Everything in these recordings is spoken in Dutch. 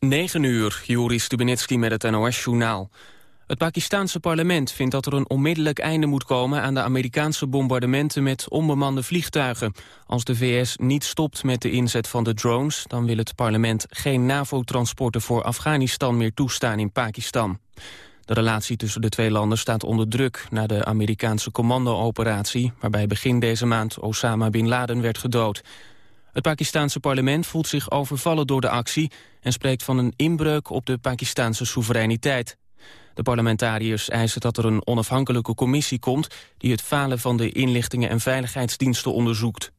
9 uur, Juri Stubenitski met het NOS-journaal. Het Pakistanse parlement vindt dat er een onmiddellijk einde moet komen... aan de Amerikaanse bombardementen met onbemande vliegtuigen. Als de VS niet stopt met de inzet van de drones... dan wil het parlement geen NAVO-transporten voor Afghanistan meer toestaan in Pakistan. De relatie tussen de twee landen staat onder druk... na de Amerikaanse commando-operatie... waarbij begin deze maand Osama Bin Laden werd gedood... Het Pakistanse parlement voelt zich overvallen door de actie... en spreekt van een inbreuk op de Pakistanse soevereiniteit. De parlementariërs eisen dat er een onafhankelijke commissie komt... die het falen van de inlichtingen en veiligheidsdiensten onderzoekt.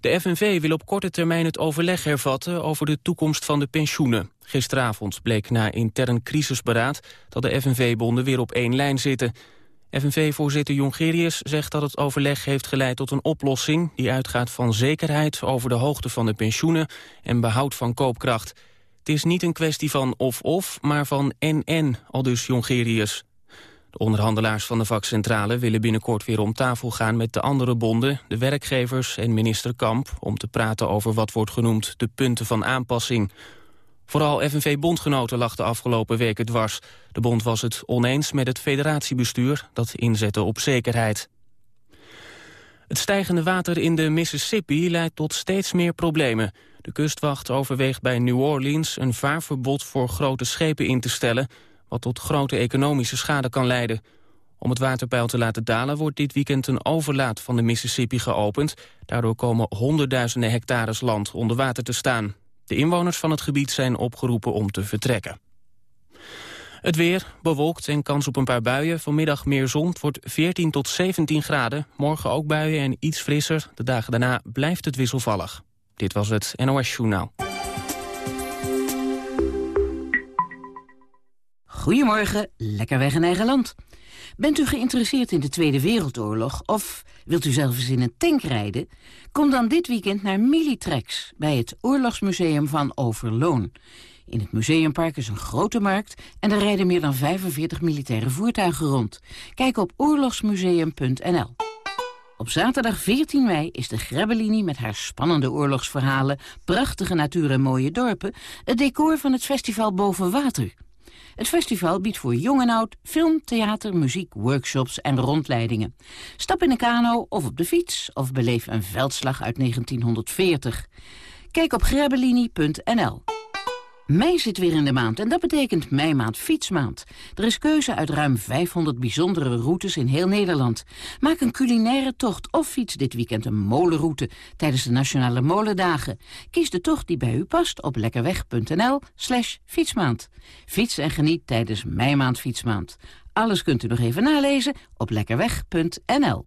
De FNV wil op korte termijn het overleg hervatten over de toekomst van de pensioenen. Gisteravond bleek na intern crisisberaad dat de FNV-bonden weer op één lijn zitten. FNV-voorzitter Jongerius zegt dat het overleg heeft geleid tot een oplossing... die uitgaat van zekerheid over de hoogte van de pensioenen en behoud van koopkracht. Het is niet een kwestie van of-of, maar van en-en, aldus Jongerius. De onderhandelaars van de vakcentrale willen binnenkort weer om tafel gaan met de andere bonden, de werkgevers en minister Kamp, om te praten over wat wordt genoemd de punten van aanpassing. Vooral FNV-bondgenoten lag de afgelopen weken dwars. De bond was het oneens met het federatiebestuur dat inzette op zekerheid. Het stijgende water in de Mississippi leidt tot steeds meer problemen. De kustwacht overweegt bij New Orleans een vaarverbod voor grote schepen in te stellen... wat tot grote economische schade kan leiden. Om het waterpeil te laten dalen wordt dit weekend een overlaat van de Mississippi geopend. Daardoor komen honderdduizenden hectares land onder water te staan. De inwoners van het gebied zijn opgeroepen om te vertrekken. Het weer, bewolkt en kans op een paar buien. Vanmiddag meer zon, het wordt 14 tot 17 graden. Morgen ook buien en iets frisser. De dagen daarna blijft het wisselvallig. Dit was het NOS Journaal. Goedemorgen, lekker weg in eigen land. Bent u geïnteresseerd in de Tweede Wereldoorlog of wilt u zelf eens in een tank rijden? Kom dan dit weekend naar Militrex bij het Oorlogsmuseum van Overloon. In het museumpark is een grote markt en er rijden meer dan 45 militaire voertuigen rond. Kijk op oorlogsmuseum.nl. Op zaterdag 14 mei is de Grebbelinie met haar spannende oorlogsverhalen, prachtige natuur en mooie dorpen het decor van het festival Boven Water. Het festival biedt voor jong en oud film, theater, muziek, workshops en rondleidingen. Stap in een kano of op de fiets of beleef een veldslag uit 1940. Kijk op grebbelini.nl. Mei zit weer in de maand en dat betekent Meimaand Fietsmaand. Er is keuze uit ruim 500 bijzondere routes in heel Nederland. Maak een culinaire tocht of fiets dit weekend een molenroute tijdens de Nationale Molendagen. Kies de tocht die bij u past op lekkerweg.nl slash fietsmaand. Fiets en geniet tijdens Meimaand Fietsmaand. Alles kunt u nog even nalezen op lekkerweg.nl.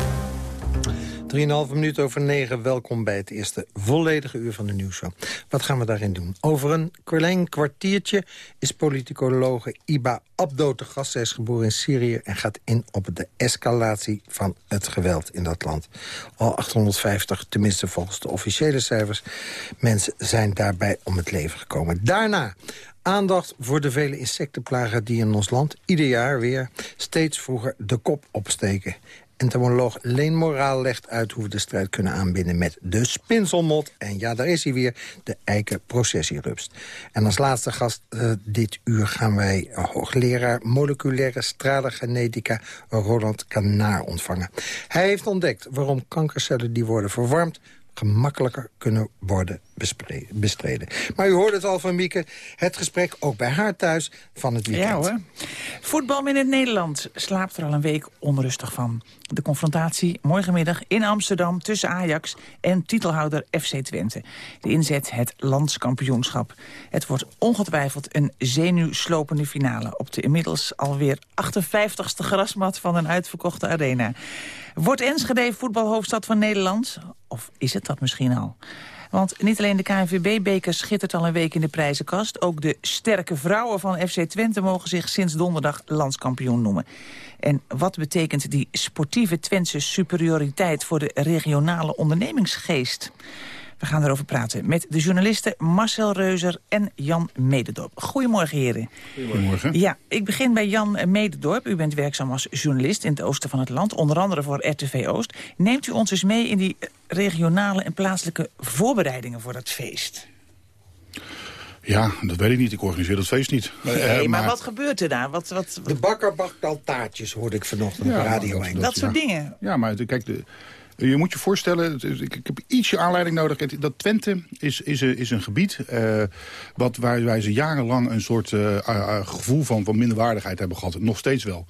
3,5 minuten over 9. Welkom bij het eerste volledige uur van de nieuwsshow. Wat gaan we daarin doen? Over een klein kwartiertje is politicologe Iba Abdo te gast. Zij is geboren in Syrië en gaat in op de escalatie van het geweld in dat land. Al 850, tenminste volgens de officiële cijfers, mensen zijn daarbij om het leven gekomen. Daarna Aandacht voor de vele insectenplagen die in ons land ieder jaar weer steeds vroeger de kop opsteken. Entomoloog Leen Moraal legt uit hoe we de strijd kunnen aanbinden met de spinselmot. En ja, daar is hij weer, de eikenprocessierupst. En als laatste gast uh, dit uur gaan wij hoogleraar moleculaire stralgenetica Roland Kanaar ontvangen. Hij heeft ontdekt waarom kankercellen die worden verwarmd gemakkelijker kunnen worden bestreden. Maar u hoorde het al van Mieke, het gesprek ook bij haar thuis van het weekend. Ja hoor. Voetbal in het Nederland slaapt er al een week onrustig van. De confrontatie morgenmiddag in Amsterdam tussen Ajax en titelhouder FC Twente. De inzet het landskampioenschap. Het wordt ongetwijfeld een zenuwslopende finale... op de inmiddels alweer 58ste grasmat van een uitverkochte arena. Wordt Enschede voetbalhoofdstad van Nederland? Of is het dat misschien al? Want niet alleen de KNVB-beker schittert al een week in de prijzenkast. Ook de sterke vrouwen van FC Twente mogen zich sinds donderdag landskampioen noemen. En wat betekent die sportieve Twentse superioriteit voor de regionale ondernemingsgeest? We gaan erover praten met de journalisten Marcel Reuzer en Jan Mededorp. Goedemorgen, heren. Goedemorgen. Ja, ik begin bij Jan Mededorp. U bent werkzaam als journalist in het oosten van het land, onder andere voor RTV Oost. Neemt u ons eens mee in die regionale en plaatselijke voorbereidingen voor dat feest? Ja, dat weet ik niet. Ik organiseer dat feest niet. Nee, Eh, maar, wat gebeurt er daar? Wat, wat, De bakker bakt al taartjes, hoorde ik vanochtend Ja, op Radio dat- 1. dat soort dingen. Ja, maar kijk, de, je moet je voorstellen, ik, ik heb ietsje aanleiding nodig. Dat Twente is, is, een- is een gebied eh, wat, waar wij ze jarenlang een soort eh, gevoel van, van minderwaardigheid hebben gehad. Nog steeds wel.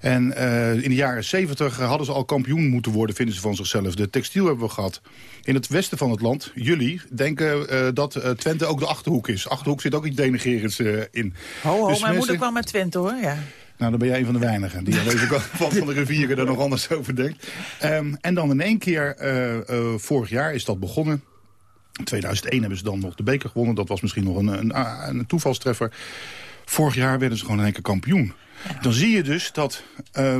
En eh, in de jaren 70 hadden ze al kampioen moeten worden, vinden ze van zichzelf. De textiel hebben we gehad. In het westen van het land, jullie, denken dat Twente ook de Achterhoek is. Achterhoek zit ook iets denigerends in. Ho, ho, Dus mensen- moeder kwam uit Twente, hoor. Ja. Nou, dan ben jij een van de weinigen die aan deze kant van, de rivieren er nog anders over denkt. Ehm, en dan in één keer, eh, eh, vorig jaar is dat begonnen. In 2001 hebben ze dan nog de beker gewonnen. Dat was misschien nog een, een, een toevalstreffer. Vorig jaar werden ze gewoon in één keer kampioen. Dan zie je dus dat eh,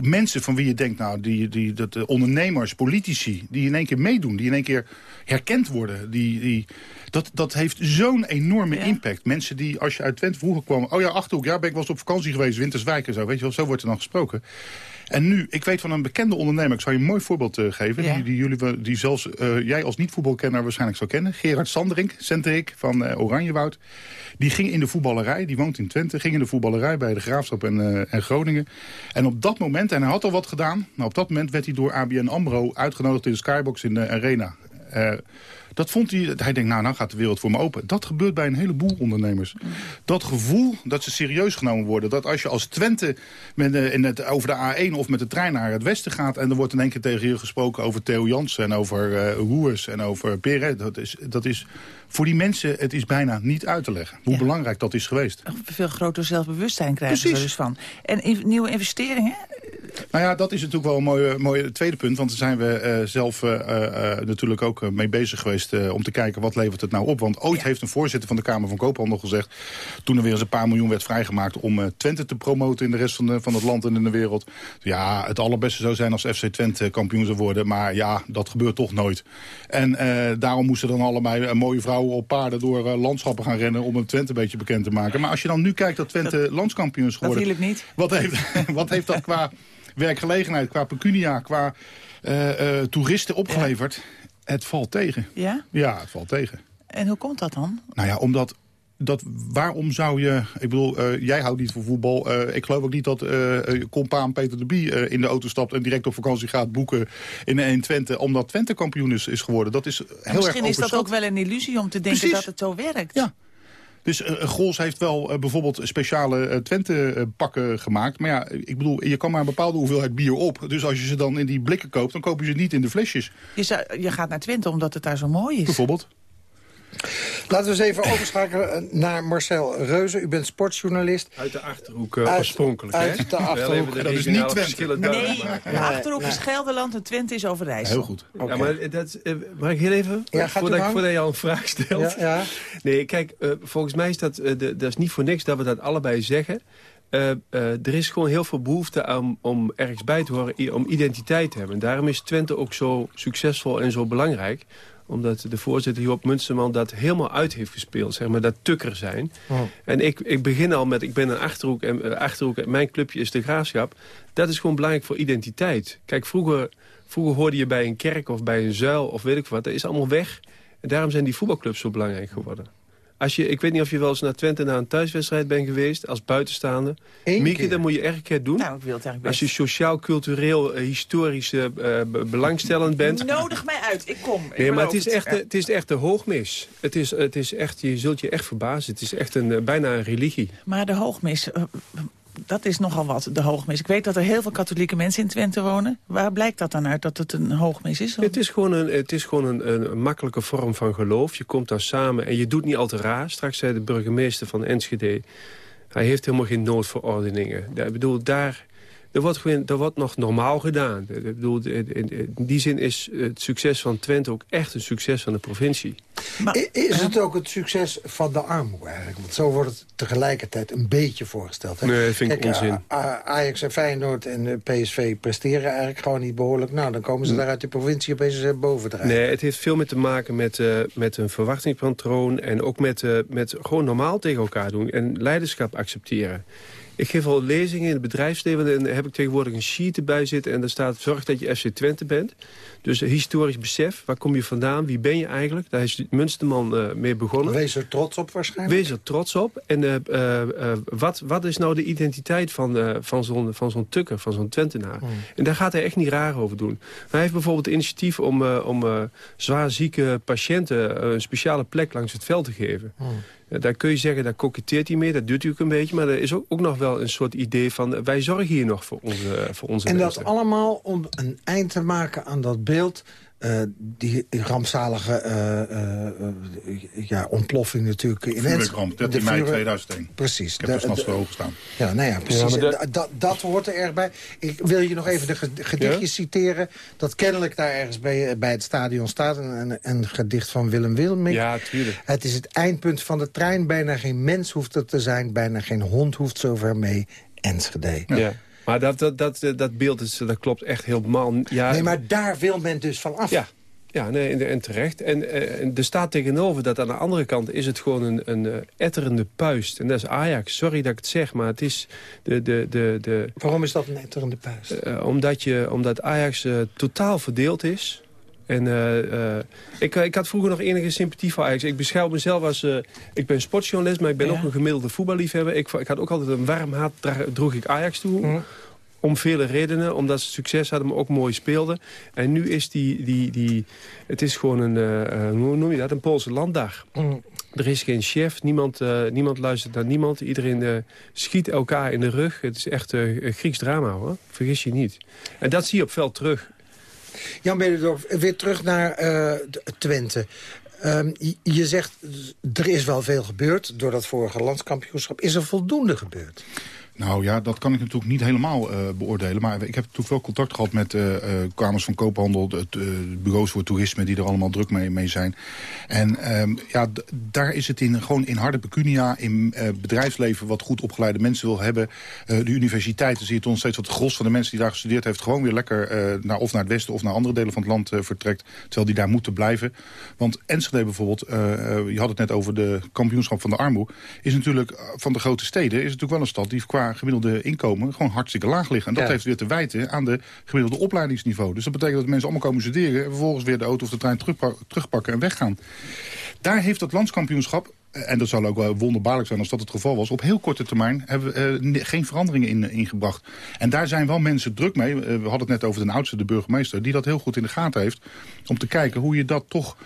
mensen van wie je denkt... nou, die, die, dat, ondernemers, politici, die in één keer meedoen... die in één keer herkend worden... Die, die, dat, dat heeft zo'n enorme Ja. impact. Mensen die, als je uit Twente vroeger kwam... oh ja, Achterhoek, ja, ben ik wel eens op vakantie geweest... Winterswijk en zo, weet je wel, zo wordt er dan gesproken. En nu, ik weet van een bekende ondernemer... ik zal je een mooi voorbeeld eh, geven... Ja. Die, die, jullie, die zelfs eh, jij als niet-voetbalkenner waarschijnlijk zou kennen. Gerard Sanderink, Centerik van eh, Oranjewoud. Die ging in de voetballerij, die woont in Twente... ging in de voetballerij bij de Graafschap en, en Groningen. En op dat moment, en hij had al wat gedaan... maar op dat moment werd hij door ABN AMRO uitgenodigd... in de Skybox in de Arena. Dat vond hij, hij denkt, nou, nou gaat de wereld voor me open. Dat gebeurt bij een heleboel ondernemers. Dat gevoel dat ze serieus genomen worden. Dat als je als Twente met, eh, in het, over de A1 of met de trein naar het westen gaat... en er wordt in één keer tegen je gesproken over Theo Jansen... en over eh Roers en over Perret. Dat is, dat is voor die mensen, het is bijna niet uit te leggen. Hoe Ja. belangrijk dat is geweest. Een veel groter zelfbewustzijn krijgen ze er dus van. En in- nieuwe investeringen? Nou ja, dat is natuurlijk wel een mooie, mooie tweede punt. Want daar zijn we eh, zelf eh, eh, natuurlijk ook mee bezig geweest... om te kijken wat levert het nou op. Want ooit Ja. heeft een voorzitter van de Kamer van Koophandel gezegd... toen er weer eens een paar miljoen werd vrijgemaakt... om Twente te promoten in de rest van, de, van het land en in de wereld. Ja, het allerbeste zou zijn als FC Twente kampioen zou worden. Maar ja, dat gebeurt toch nooit. En daarom moesten dan allebei eh, mooie vrouwen op paarden... door landschappen gaan rennen om een Twente een beetje bekend te maken. Maar als je dan nu kijkt dat Twente landskampioen is Dat geworden... hielp niet. Wat heeft, wat heeft dat qua werkgelegenheid, qua pecunia, qua eh, eh, toeristen opgeleverd? Het valt tegen. Ja? Ja, het valt tegen. En hoe komt dat dan? Nou ja, omdat... Dat, waarom zou je... Ik bedoel, eh, jij houdt niet van voetbal. Ik geloof ook niet dat compaan Peter de Bie in de auto stapt... en direct op vakantie gaat boeken in, in Twente... omdat Twente kampioen is, is geworden. Dat is heel erg Misschien is dat ook wel een illusie om te denken Precies. dat het zo werkt. Ja. Dus eh Gols heeft wel eh, bijvoorbeeld speciale eh, Twente-pakken gemaakt. Maar ja, ik bedoel, je kan maar een bepaalde hoeveelheid bier op. Dus als je ze dan in die blikken koopt, dan koop je ze niet in de flesjes, Je, zou, je gaat naar Twente omdat het daar zo mooi is. bijvoorbeeld. Laten we eens even overschakelen eh, naar Marcel Reuzen. U bent sportjournalist. Uit de Achterhoek uh, Uit- oorspronkelijk, uit hè? de Achterhoek. De Dat is niet Twente. Nee, maken. de Achterhoek is Gelderland en Twente is Overijssel. Heel goed. Ja, maar dat, eh, mag ik heel even? Ja, voordat, ik, voordat je al een vraag stelt. Ja, ja. Nee, kijk, eh, volgens mij is dat, de, dat is niet voor niks dat we dat allebei zeggen. Eh, eh, er is gewoon heel veel behoefte aan, om ergens bij te horen, om identiteit te hebben. En daarom is Twente ook zo succesvol en zo belangrijk omdat de voorzitter Joop Munsterman dat helemaal uit heeft gespeeld. Zeg maar, dat tukker zijn. Oh. En ik, ik begin al met, ik ben een Achterhoek en, eh, Achterhoek en mijn clubje is de Graafschap. Dat is gewoon belangrijk voor identiteit. Kijk, vroeger, vroeger hoorde je bij een kerk of bij een zuil of weet ik wat. Dat is allemaal weg. En daarom zijn die voetbalclubs zo belangrijk geworden. Als je, ik weet niet of je wel eens naar Twente naar een thuiswedstrijd bent geweest... als buitenstaander. Eén Mieke, dat moet je echt een keer doen. Nou, ik wil het eigenlijk als je sociaal, cultureel, eh, historisch be- belangstellend bent... Nodig mij uit, ik kom. Ik Nee, maar het is, echt, het is echt de hoogmis. Het is, het is echt, je zult je echt verbazen. Het is echt een, bijna een religie. Maar de hoogmis, dat is nogal wat, de hoogmis. Ik weet dat er heel veel katholieke mensen in Twente wonen. Waar blijkt dat dan uit, dat het een hoogmis is? Het is gewoon, een, het is gewoon een, een makkelijke vorm van geloof. Je komt dan samen en je doet niet al te raar. Straks zei de burgemeester van Enschede... hij heeft helemaal geen noodverordeningen. Ik bedoel, daar... er wordt, gewoon, er wordt nog normaal gedaan. Ik bedoel, in, die zin is het succes van Twente ook echt een succes van de provincie. Maar, is het ook het succes van de armoede eigenlijk? Want zo wordt het tegelijkertijd een beetje voorgesteld. Hè? Nee, dat vind ik Kijk, onzin. Ajax en Feyenoord en PSV presteren eigenlijk gewoon niet behoorlijk. Nou, dan komen ze daar uit de provincie opeens boven draaien. Nee, het heeft veel meer te maken met, uh, met een verwachtingspatroon... en ook met, uh, met gewoon normaal tegen elkaar doen en leiderschap accepteren. Ik geef al lezingen in het bedrijfsleven en daar heb ik tegenwoordig een sheet erbij zitten... en daar staat, zorg dat je FC Twente bent. Dus historisch besef, waar kom je vandaan, wie ben je eigenlijk? Daar is Munsterman uh, mee begonnen. Wees er trots op waarschijnlijk? Wees er trots op. En uh, uh, wat, wat is nou de identiteit van, van zo'n zo'n tukker, van zo'n Twentenaar? Hmm. En daar gaat hij echt niet raar over doen. Hij heeft bijvoorbeeld het initiatief om, om zwaar zieke patiënten... een speciale plek langs het veld te geven. Hmm. Daar kun je zeggen, daar koketteert hij mee, dat hij ook een beetje. Maar er is ook, ook nog wel een soort idee van... wij zorgen hier nog voor onze, voor onze En dat allemaal om een eind te maken aan dat beeld uh, die rampzalige uh, ja, ontploffing natuurlijk in Vuurwerkramp, 13 mei 2001. Precies. Ik heb de, hoog gestaan. Ja, nou ja, precies. Ja, dat, dat hoort er erg bij. Ik wil je nog even de gedichtjes citeren... dat kennelijk daar ergens bij, bij het stadion staat. Een, een gedicht van Willem Wilming. Ja, tuurlijk. Het is het eindpunt van de trein. Bijna geen mens hoeft er te zijn. Bijna geen hond hoeft zover mee. Enschede. ja. Maar dat, dat, dat, dat beeld is, dat klopt echt helemaal. Ja, nee, maar daar wil men dus van af. Ja, ja, nee, en terecht. En, uh, er staat tegenover dat aan de andere kant is het gewoon een, een uh, etterende puist. En dat is Ajax. Sorry dat ik het zeg, maar het is de... de, de, de Waarom is dat een etterende puist? Uh, omdat, je, omdat Ajax totaal verdeeld is. En ik, ik had vroeger nog enige sympathie voor Ajax. Ik beschouw mezelf als... ik ben sportjournalist, maar ik ben ja. ook een gemiddelde voetballiefhebber. Ik, ik had ook altijd een warm hart, droeg ik Ajax toe. Mm. Om vele redenen, omdat ze succes hadden, maar ook mooi speelden. En nu is die, die, die het is gewoon een, hoe noem je dat, een Poolse landdag. Mm. Er is geen chef, niemand, niemand luistert naar niemand. Iedereen schiet elkaar in de rug. Het is echt een Grieks drama, hoor. Vergis je niet. En dat zie je op veld terug. Jan Bedendorf, weer terug naar Twente. Um, je zegt, er is wel veel gebeurd door dat vorige landskampioenschap. Is er voldoende gebeurd? Nou ja, dat kan ik natuurlijk niet helemaal uh, beoordelen. Maar ik heb natuurlijk wel contact gehad met uh, uh, Kamers van Koophandel... het bureaus voor toerisme die er allemaal druk mee, mee zijn. En um, ja, daar is het in, gewoon in harde pecunia, in bedrijfsleven... wat goed opgeleide mensen wil hebben. de universiteiten zie je toch steeds wat het gros van de mensen die daar gestudeerd heeft... gewoon weer lekker naar, of naar het westen of naar andere delen van het land vertrekt. Terwijl die daar moeten blijven. Want Enschede bijvoorbeeld, je had het net over de kampioenschap van de armoede... is natuurlijk van de grote steden, is natuurlijk wel een stad die qua gemiddelde inkomen gewoon hartstikke laag liggen. En dat heeft weer te wijten aan de gemiddelde opleidingsniveau. Dus dat betekent dat mensen allemaal komen studeren... en vervolgens weer de auto of de trein terugpakken en weggaan. Daar heeft het landskampioenschap en dat zou ook wel wonderbaarlijk zijn als dat het geval was... op heel korte termijn hebben we uh, geen veranderingen in, ingebracht. En daar zijn wel mensen druk mee. Uh, we hadden het net over de oudste, de burgemeester... die dat heel goed in de gaten heeft. Om te kijken hoe je dat toch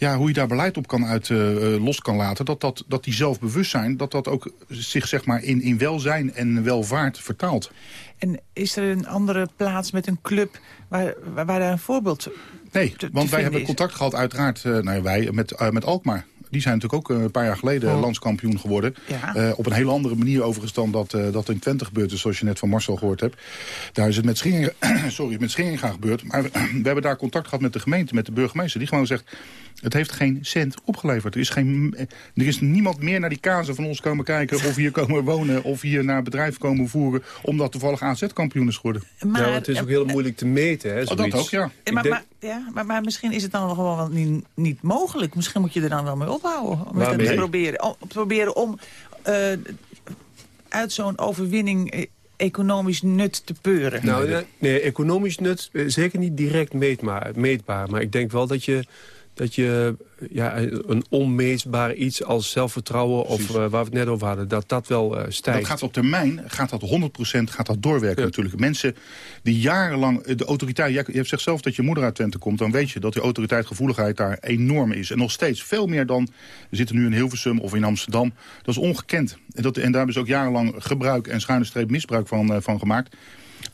ja, hoe je daar beleid op kan uit, uh, los kan laten. Dat, dat, dat die zelfbewustzijn, dat dat ook zich zeg maar in, in welzijn en welvaart vertaalt. En is er een andere plaats met een club waar, waar, daar een voorbeeld Nee, want wij hebben contact gehad uiteraard, uh, nou ja, wij, met, uh, met Alkmaar. Die zijn natuurlijk ook een paar jaar geleden oh. landskampioen geworden. Ja. Uh, op een hele andere manier overigens dan dat, uh, dat in Twente gebeurd is... zoals je net van Marcel gehoord hebt. Daar is het met Scheringa, sorry, met Scheringa gebeurd. Maar we hebben daar contact gehad met de gemeente, met de burgemeester... die gewoon zegt, het heeft geen cent opgeleverd. Er is, geen, er is niemand meer naar die kazen van ons komen kijken... of hier komen wonen of hier naar bedrijf komen voeren... omdat toevallig AZ-kampioen is geworden. Maar het is ook heel moeilijk te meten. Hè, oh, dat ook, ja. Maar, maar, ja maar, maar, misschien is het dan gewoon wel niet, niet mogelijk. Misschien moet je er dan wel mee ophouden. Om het te proberen, om, proberen om uh, uit zo'n overwinning eh, economisch nut te peuren. Nou, nee, economisch nut eh, zeker niet direct meetbaar, meetbaar. Maar ik denk wel dat je dat je ja, een onmeetbaar iets als zelfvertrouwen... of uh, waar we het net over hadden, dat dat wel uh, stijgt. Dat gaat op termijn, gaat dat 100% gaat dat doorwerken natuurlijk. Mensen die jarenlang de autoriteit... Je hebt zegt zelf dat je moeder uit Twente komt... dan weet je dat die autoriteitsgevoeligheid daar enorm is. En nog steeds veel meer dan... We zitten nu in Hilversum of in Amsterdam. Dat is ongekend. En, dat, en daar hebben ze ook jarenlang gebruik en schuine streep misbruik van, uh, van gemaakt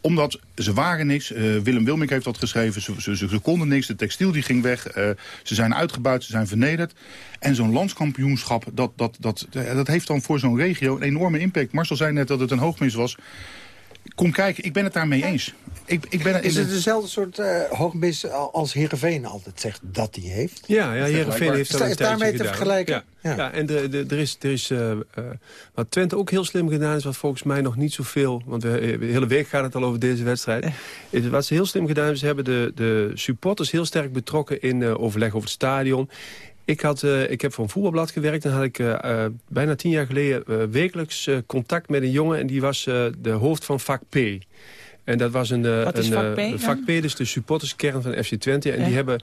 omdat ze waren niks. Uh, Willem Wilmink heeft dat geschreven. Ze, ze, konden niks. De textiel die ging weg. Uh, ze zijn uitgebuit. Ze zijn vernederd. En zo'n landskampioenschap, dat, dat, dat, dat heeft dan voor zo'n regio een enorme impact. Marcel zei net dat het een hoogmis was. Kom kijken, ik ben het daarmee eens. Ik, ik ben, Is het dezelfde soort uh, hoogmis als Heerenveen altijd zegt dat hij heeft? Ja, ja Heerenveen heeft dat is, is daarmee te vergelijken? Ja, ja. en de, de, er is, er is uh, uh, wat Twente ook heel slim gedaan is... wat volgens mij nog niet zoveel... want we, de hele week gaat het al over deze wedstrijd. Is, wat ze heel slim gedaan hebben... ze hebben de, de supporters heel sterk betrokken in overleg over het stadion... Ik, had, uh, ik heb voor een voetbalblad gewerkt. En had ik uh, uh, bijna tien jaar geleden wekelijks contact met een jongen. En die was de hoofd van vak P. En dat was een, Wat is een, vak P, vak P, dus de supporterskern van FC Twente. En die hebben...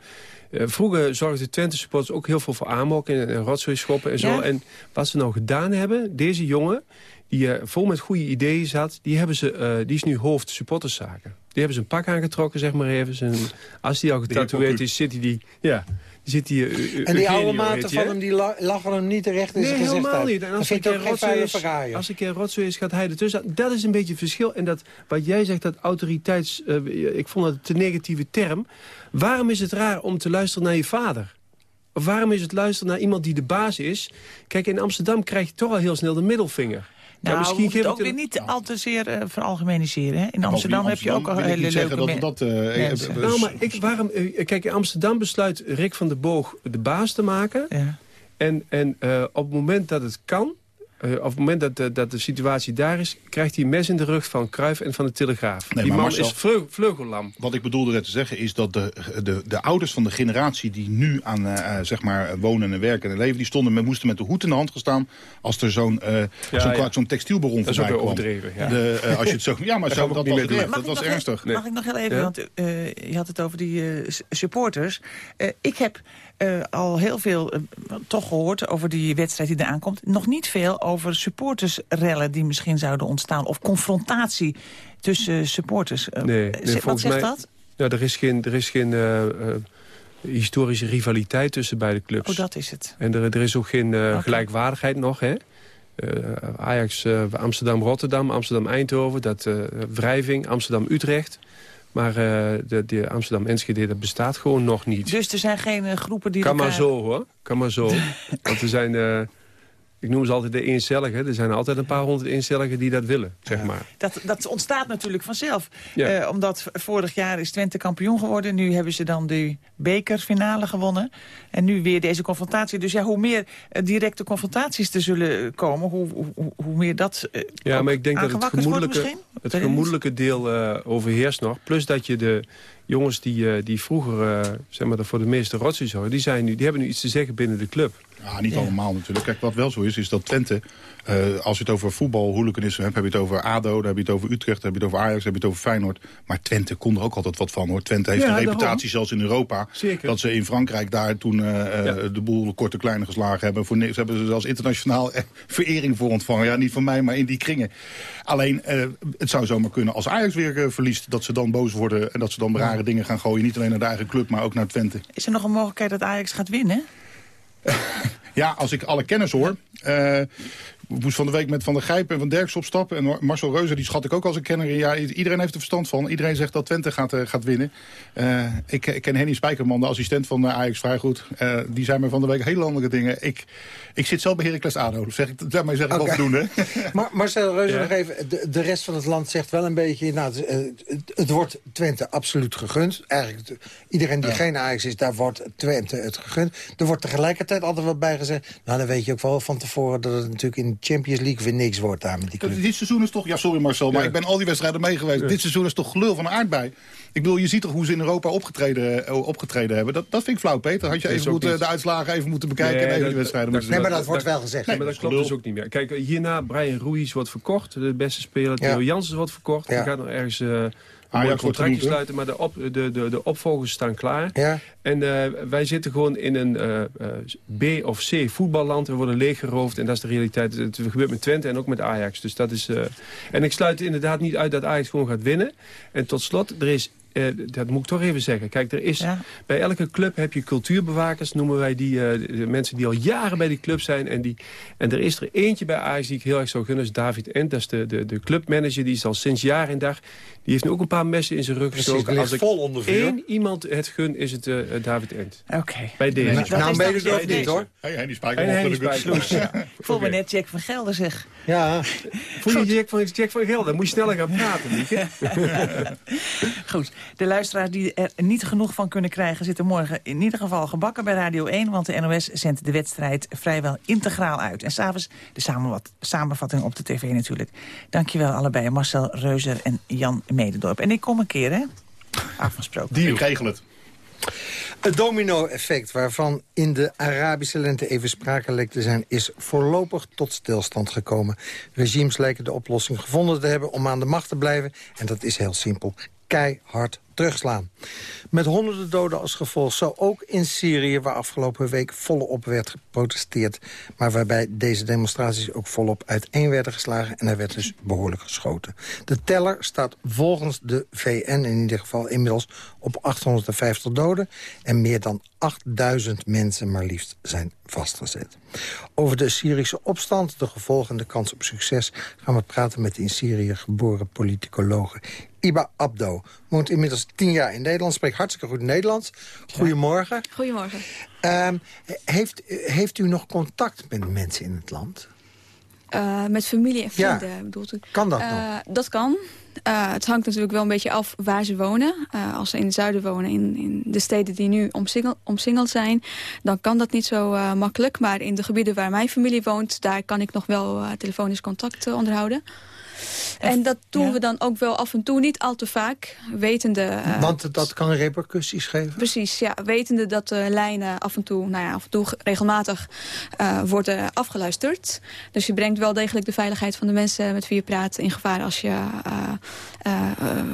vroeger zorgden de Twente supporters ook heel veel voor amok en, en rotzooi schoppen en zo. Ja? En wat ze nou gedaan hebben, deze jongen... die vol met goede ideeën zat, die, hebben ze, die is nu hoofd supporterszaken. Die hebben ze een pak aangetrokken, zeg maar even. Zijn, als die al getatoeëerd is, zit hij die... Ja, zit die, uh, en die oude maten van hem, die lachen hem niet terecht in nee, zijn gezicht. helemaal niet. En als ik een als een keer rotzooi is, gaat hij ertussen. Dat is een beetje het verschil. En dat, wat jij zegt, dat autoriteits... Uh, ik vond dat een te negatieve term. Waarom is het raar om te luisteren naar je vader? Of waarom is het luisteren naar iemand die de baas is? Kijk, in Amsterdam krijg je toch al heel snel de middelvinger. Nou, ja, misschien het ook weer niet al te zeer uh, veralgemeniseren. Hè? In Amsterdam, heb je ook al hele leuke dat, dat, uh, Nou, maar ik, waarom, uh, kijk, in Amsterdam besluit Rick van der Boog de baas te maken. Ja. En, en op het moment dat het kan, uh, op het moment dat de, dat de situatie daar is... krijgt hij een mes in de rug van Cruijff en van de Telegraaf. Nee, die man Marcel, is vleugel, vleugellam. Wat ik bedoelde net te zeggen is dat de, de, de ouders van de generatie... die nu aan uh, zeg maar wonen en werken en leven... die stonden met, moesten met de hoed in de hand gestaan... als er zo'n uh, ja, zo'n ja. zo textielbaron dat voorbij is ook kwam. overdreven, ja. De, als je het zo, ja, maar zo, dat was, het, dat was nog ernstig. Mag ik nog heel even, want je had het over die supporters. ik heb... Uh, al heel veel uh, toch gehoord over die wedstrijd die eraan komt. Nog niet veel over supportersrellen die misschien zouden ontstaan. Of confrontatie tussen supporters. Nee, nee, wat zegt mij, dat? Ja, er is geen, er is geen historische rivaliteit tussen beide clubs. Oh, dat is het. En er, er is ook geen okay. gelijkwaardigheid nog, hè? Ajax, Amsterdam-Rotterdam, Amsterdam-Eindhoven, dat wrijving, Amsterdam-Utrecht... Maar uh, de, de Amsterdam-Enschede, dat bestaat gewoon nog niet. Dus er zijn geen uh, groepen die Kan elkaar... maar zo, hoor. Kan maar zo. Want er zijn... Ik noem ze altijd de eencelligen. Er zijn altijd een paar honderd eencelligen die dat willen, zeg ja. maar. Dat, dat ontstaat natuurlijk vanzelf. Ja. Uh, omdat vorig jaar is Twente kampioen geworden. Nu hebben ze dan de bekerfinale gewonnen. En nu weer deze confrontatie. Dus ja, hoe meer uh, directe confrontaties er zullen komen... hoe, hoe, hoe meer dat uh, Ja, maar ik denk dat het gemoedelijke, het gemoedelijke deel overheerst nog. Plus dat je de jongens die, die vroeger zeg maar, voor de meeste rotzooi zorgen... Die, zijn nu, die hebben nu iets te zeggen binnen de club. Ja, niet ja. allemaal natuurlijk. Kijk, wat wel zo is, is dat Twente... Uh, als je het over voetbal, hooliganisme hebt... heb je het over ADO, dan heb je het over Utrecht... dan heb je het over Ajax, dan heb je het over Feyenoord. Maar Twente kon er ook altijd wat van, hoor. Twente heeft ja, een reputatie, zelfs in Europa... Zeker. dat ze in Frankrijk daar toen uh, ja. de boel korte kleine geslagen hebben. Voor niks hebben ze zelfs internationaal verering voor ontvangen. Ja, niet van mij, maar in die kringen. Alleen, uh, het zou zomaar kunnen als Ajax weer verliest... dat ze dan boos worden en dat ze dan rare dingen gaan gooien. Niet alleen naar de eigen club, maar ook naar Twente. Is er nog een mogelijkheid dat Ajax gaat winnen? Ja, als ik alle kennis hoor. Ik moest van de week met Van der Gijp en Van Derks opstappen. En Marcel Reuze, die schat ik ook als een kenner. Ja, iedereen heeft er verstand van. Iedereen zegt dat Twente gaat, uh, gaat winnen. Uh, ik, ik, ken Henny Spijkerman, de assistent van Ajax vrij goed. die zei me van de week hele andere dingen. Ik, ik zit zelf bij Heracles ADO. Zeg ik, daarmee zeg ik okay. wel voldoende. maar Marcel Reuze, ja. nog even. De, de, rest van het land zegt wel een beetje... Nou, het, het, het wordt Twente absoluut gegund. Eigenlijk, iedereen die ja. geen Ajax is, daar wordt Twente het gegund. Er wordt tegelijkertijd altijd wat bij gezegd. Nou, dan weet je ook wel van tevoren dat het natuurlijk in Champions League weer niks wordt daar met die club. Dit seizoen is toch... Ja, sorry Marcel, maar ja. ik ben al die wedstrijden mee geweest. Ja. Dit seizoen is toch gelul van een aardbei. Ik bedoel, je ziet toch hoe ze in Europa opgetreden, uh, opgetreden hebben. Dat, dat vind ik flauw, Peter. Had je even moeten, de uitslagen even moeten bekijken nee, en even dat, die wedstrijden moeten Nee, maar dat wordt wel gezegd. Nee, maar dat klopt dus ook niet meer. Kijk, hierna Brian Ruiz wordt verkocht. De beste speler. Theo Jansen wordt verkocht. Die gaat nog ergens... Een contractje sluiten, maar de, op, de, de, de opvolgers staan klaar. Ja. En uh, wij zitten gewoon in een uh, uh, B of C voetballand. We worden leeggeroofd en dat is de realiteit. Het gebeurt met Twente en ook met Ajax. Dus dat is, en ik sluit inderdaad niet uit dat Ajax gewoon gaat winnen. En tot slot, er is eh, dat moet ik toch even zeggen. Kijk, er is, bij elke club heb je cultuurbewakers, noemen wij die. de mensen die al jaren bij die club zijn. En, die, en er is er eentje bij Ajax die ik heel erg zou gunnen, is David Ent. Dat is de, de, de clubmanager, die is al sinds jaar en dag. Die heeft nu ook een paar messen in zijn rug gestoken. Als ik vol onder één iemand het gun, is het David Ent. Oké. Bij deze. Nou, nou ben je er ook niet, hoor. Hey, die spijker onder de Ik voel me net Jack van Gelder, zeg. Ja. Voel je Jack van, Jack van Gelder? Moet je sneller gaan praten, Mieke. Goed. De luisteraars die er niet genoeg van kunnen krijgen... zitten morgen in ieder geval gebakken bij Radio 1... want de NOS zendt de wedstrijd vrijwel integraal uit. En s'avonds de samenvatting op de tv natuurlijk. Dankjewel allebei, Marcel Reuzer en Jan Mededorp. En ik kom een keer, hè? Afgesproken. Die regel het. Het domino-effect waarvan in de Arabische lente even sprake leek te zijn... is voorlopig tot stilstand gekomen. Regimes lijken de oplossing gevonden te hebben om aan de macht te blijven. En dat is heel simpel. Keihard terugslaan. Met honderden doden als gevolg. Zo ook in Syrië, waar afgelopen week volop werd geprotesteerd. Maar waarbij deze demonstraties ook volop uiteen werden geslagen... en er werd dus behoorlijk geschoten. De teller staat volgens de VN in ieder geval inmiddels op 850 doden... en meer dan 8000 mensen maar liefst zijn vastgezet. Over de Syrische opstand, de gevolgen en de kans op succes... gaan we praten met de in Syrië geboren politicologe Iba Abdo. Woont inmiddels tien jaar in Nederland, spreekt hartstikke goed Nederlands. Goedemorgen. Goedemorgen. Um, heeft, heeft u nog contact met mensen in het land? Uh, met familie en vrienden ja. bedoelt u? Kan dat uh? Dat kan. Uh, het hangt natuurlijk wel een beetje af waar ze wonen. Als ze in het zuiden wonen, in, in de steden die nu omsingeld, omsingeld zijn... dan kan dat niet zo makkelijk. Maar in de gebieden waar mijn familie woont... daar kan ik nog wel telefonisch contact onderhouden. En dat doen we dan ook wel af en toe, niet al te vaak, wetende... Uh, Want dat kan repercussies geven? Precies, ja. Wetende dat de lijnen af en toe, nou ja, af en toe regelmatig uh, worden afgeluisterd. Dus je brengt wel degelijk de veiligheid van de mensen met wie je praat in gevaar als je uh,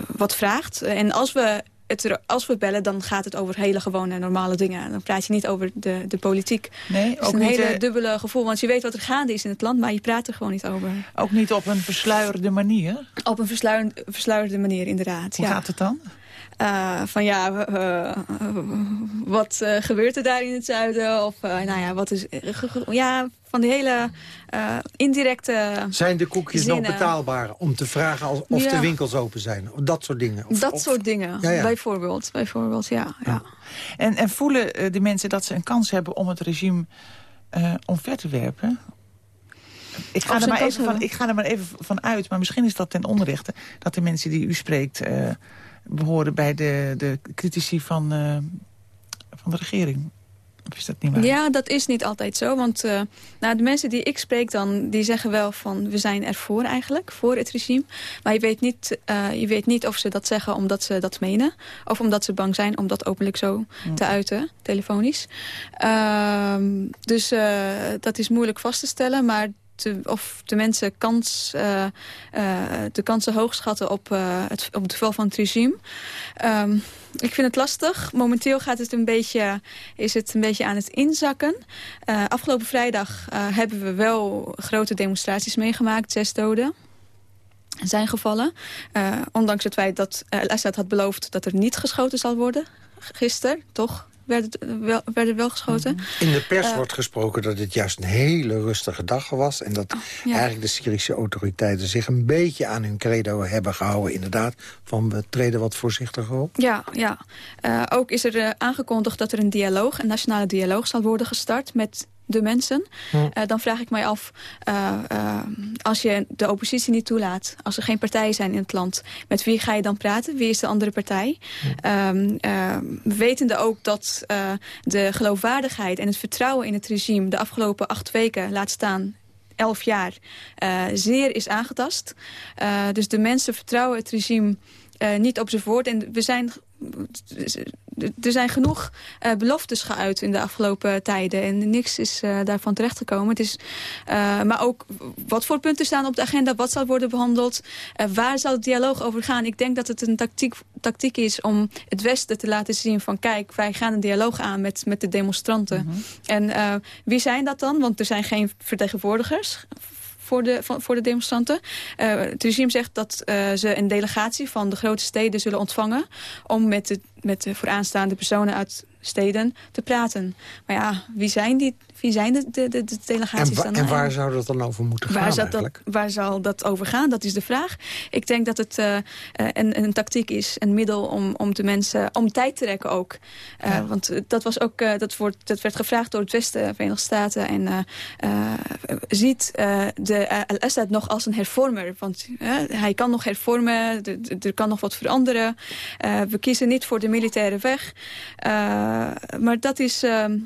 wat vraagt. En als we het, als we bellen, dan gaat het over hele gewone normale dingen. Dan praat je niet over de, de politiek. Nee, het is een hele dubbele gevoel. Want je weet wat er gaande is in het land, maar je praat er gewoon niet over. Ook niet op een versluierde manier? Op een versluierde, versluierde manier, inderdaad. Hoe ja. gaat het dan? Uh, van ja, uh, wat uh, gebeurt er daar in het zuiden? Of nou ja, wat is... ja, van die hele indirecte Zijn de koekjes zinnen. nog betaalbaar om te vragen als, of ja. de winkels open zijn? Of dat soort dingen? Of, dat of, soort dingen, ja, ja. bijvoorbeeld. bijvoorbeeld ja, ja. En, en voelen de mensen dat ze een kans hebben om het regime omver te werpen? Ik ga, er maar even van, ik ga er maar even van uit, maar misschien is dat ten onrechte... dat de mensen die u spreekt behoren bij de, de critici van, uh, van de regering. Of is dat niet waar? Ja, dat is niet altijd zo. Want uh, nou, de mensen die ik spreek dan, die zeggen wel van... we zijn ervoor eigenlijk, voor het regime. Maar je weet, niet, uh, je weet niet of ze dat zeggen omdat ze dat menen. Of omdat ze bang zijn om dat openlijk zo ja. te uiten, telefonisch. Uh, dus dat is moeilijk vast te stellen. Maar te, of de mensen kans, uh, uh, de kansen hoog schatten op, uh, het, op het geval van het regime. Um, ik vind het lastig. Momenteel gaat het een beetje, is het een beetje aan het inzakken. afgelopen vrijdag hebben we wel grote demonstraties meegemaakt. Zes doden zijn gevallen. ondanks het feit dat Assad had beloofd dat er niet geschoten zal worden. Gisteren, toch? Werden wel, werden wel geschoten. In de pers uh, wordt gesproken dat het juist een hele rustige dag was... en dat Oh, ja. eigenlijk de Syrische autoriteiten zich een beetje aan hun credo hebben gehouden. Inderdaad, van we treden wat voorzichtiger op. Ja, ja. Uh, ook is er uh, aangekondigd dat er een dialoog, een nationale dialoog zal worden gestart... met de mensen. Hm. Uh, dan vraag ik mij af, uh, uh, als je de oppositie niet toelaat... als er geen partijen zijn in het land, met wie ga je dan praten? Wie is de andere partij? Hm. wetende ook dat de geloofwaardigheid en het vertrouwen in het regime... de afgelopen acht weken, laat staan elf jaar, zeer is aangetast. dus de mensen vertrouwen het regime niet op zijn woord. En we zijn er zijn genoeg uh, beloftes geuit in de afgelopen tijden. En niks is uh, daarvan terechtgekomen. Het is, uh, maar ook wat voor punten staan op de agenda, wat zal worden behandeld. waar zal het dialoog over gaan? Ik denk dat het een tactiek, tactiek is om het Westen te laten zien van... kijk, wij gaan een dialoog aan met, met de demonstranten. Mm -hmm. En wie zijn dat dan? Want er zijn geen vertegenwoordigers voor de, voor de demonstranten. het regime zegt dat ze een delegatie van de grote steden zullen ontvangen... om met de, met de vooraanstaande personen uit steden te praten. Maar ja, wie zijn, die, wie zijn de, de, de, delegaties en dan? En waar zou dat dan over moeten waar gaan zou dat, waar zal dat over gaan? Dat is de vraag. Ik denk dat het uh, een, een tactiek is, een middel om, om de mensen... om tijd te rekken ook. Uh, Want dat, was ook, uh, dat, wordt, dat werd gevraagd door het Westen, Verenigde Staten. En ziet de Al-Assad nog als een hervormer. Want hij kan nog hervormen, er kan nog wat veranderen. we kiezen niet voor de militaire weg. Maar dat is... Ehm,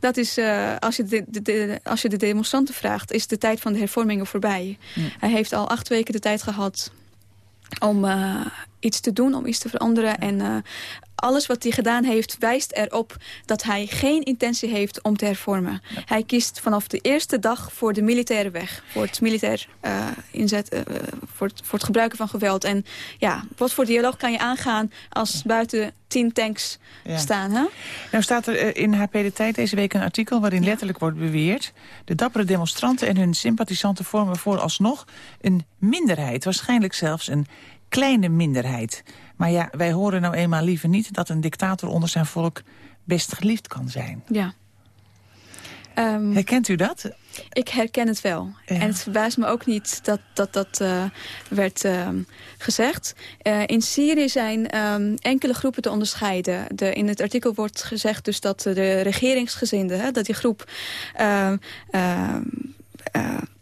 dat is, uh, als, je de, de, als je de demonstranten vraagt, is de tijd van de hervormingen voorbij. Hij heeft al acht weken de tijd gehad om uh, iets te doen, om iets te veranderen. En uh, alles wat hij gedaan heeft wijst erop dat hij geen intentie heeft om te hervormen. Hij kiest vanaf de eerste dag voor de militaire weg. Voor het militair uh, inzet, uh, voor, het, voor het gebruiken van geweld. En ja, wat voor dialoog kan je aangaan als buiten tien tanks ja. staan? Hè? Nou staat er in HP De Tijd deze week een artikel waarin letterlijk wordt beweerd... de dappere demonstranten en hun sympathisanten vormen vooralsnog een minderheid. Waarschijnlijk zelfs een kleine minderheid. Maar ja, wij horen nou eenmaal liever niet dat een dictator onder zijn volk best geliefd kan zijn. Ja. Um, Herkent u dat? Ik herken het wel. Ja. En het verbaast me ook niet dat dat, dat uh, werd uh, gezegd. Uh, in Syrië zijn um, enkele groepen te onderscheiden. De, in het artikel wordt gezegd dus dat de regeringsgezinden... Hè, dat die groep ehm,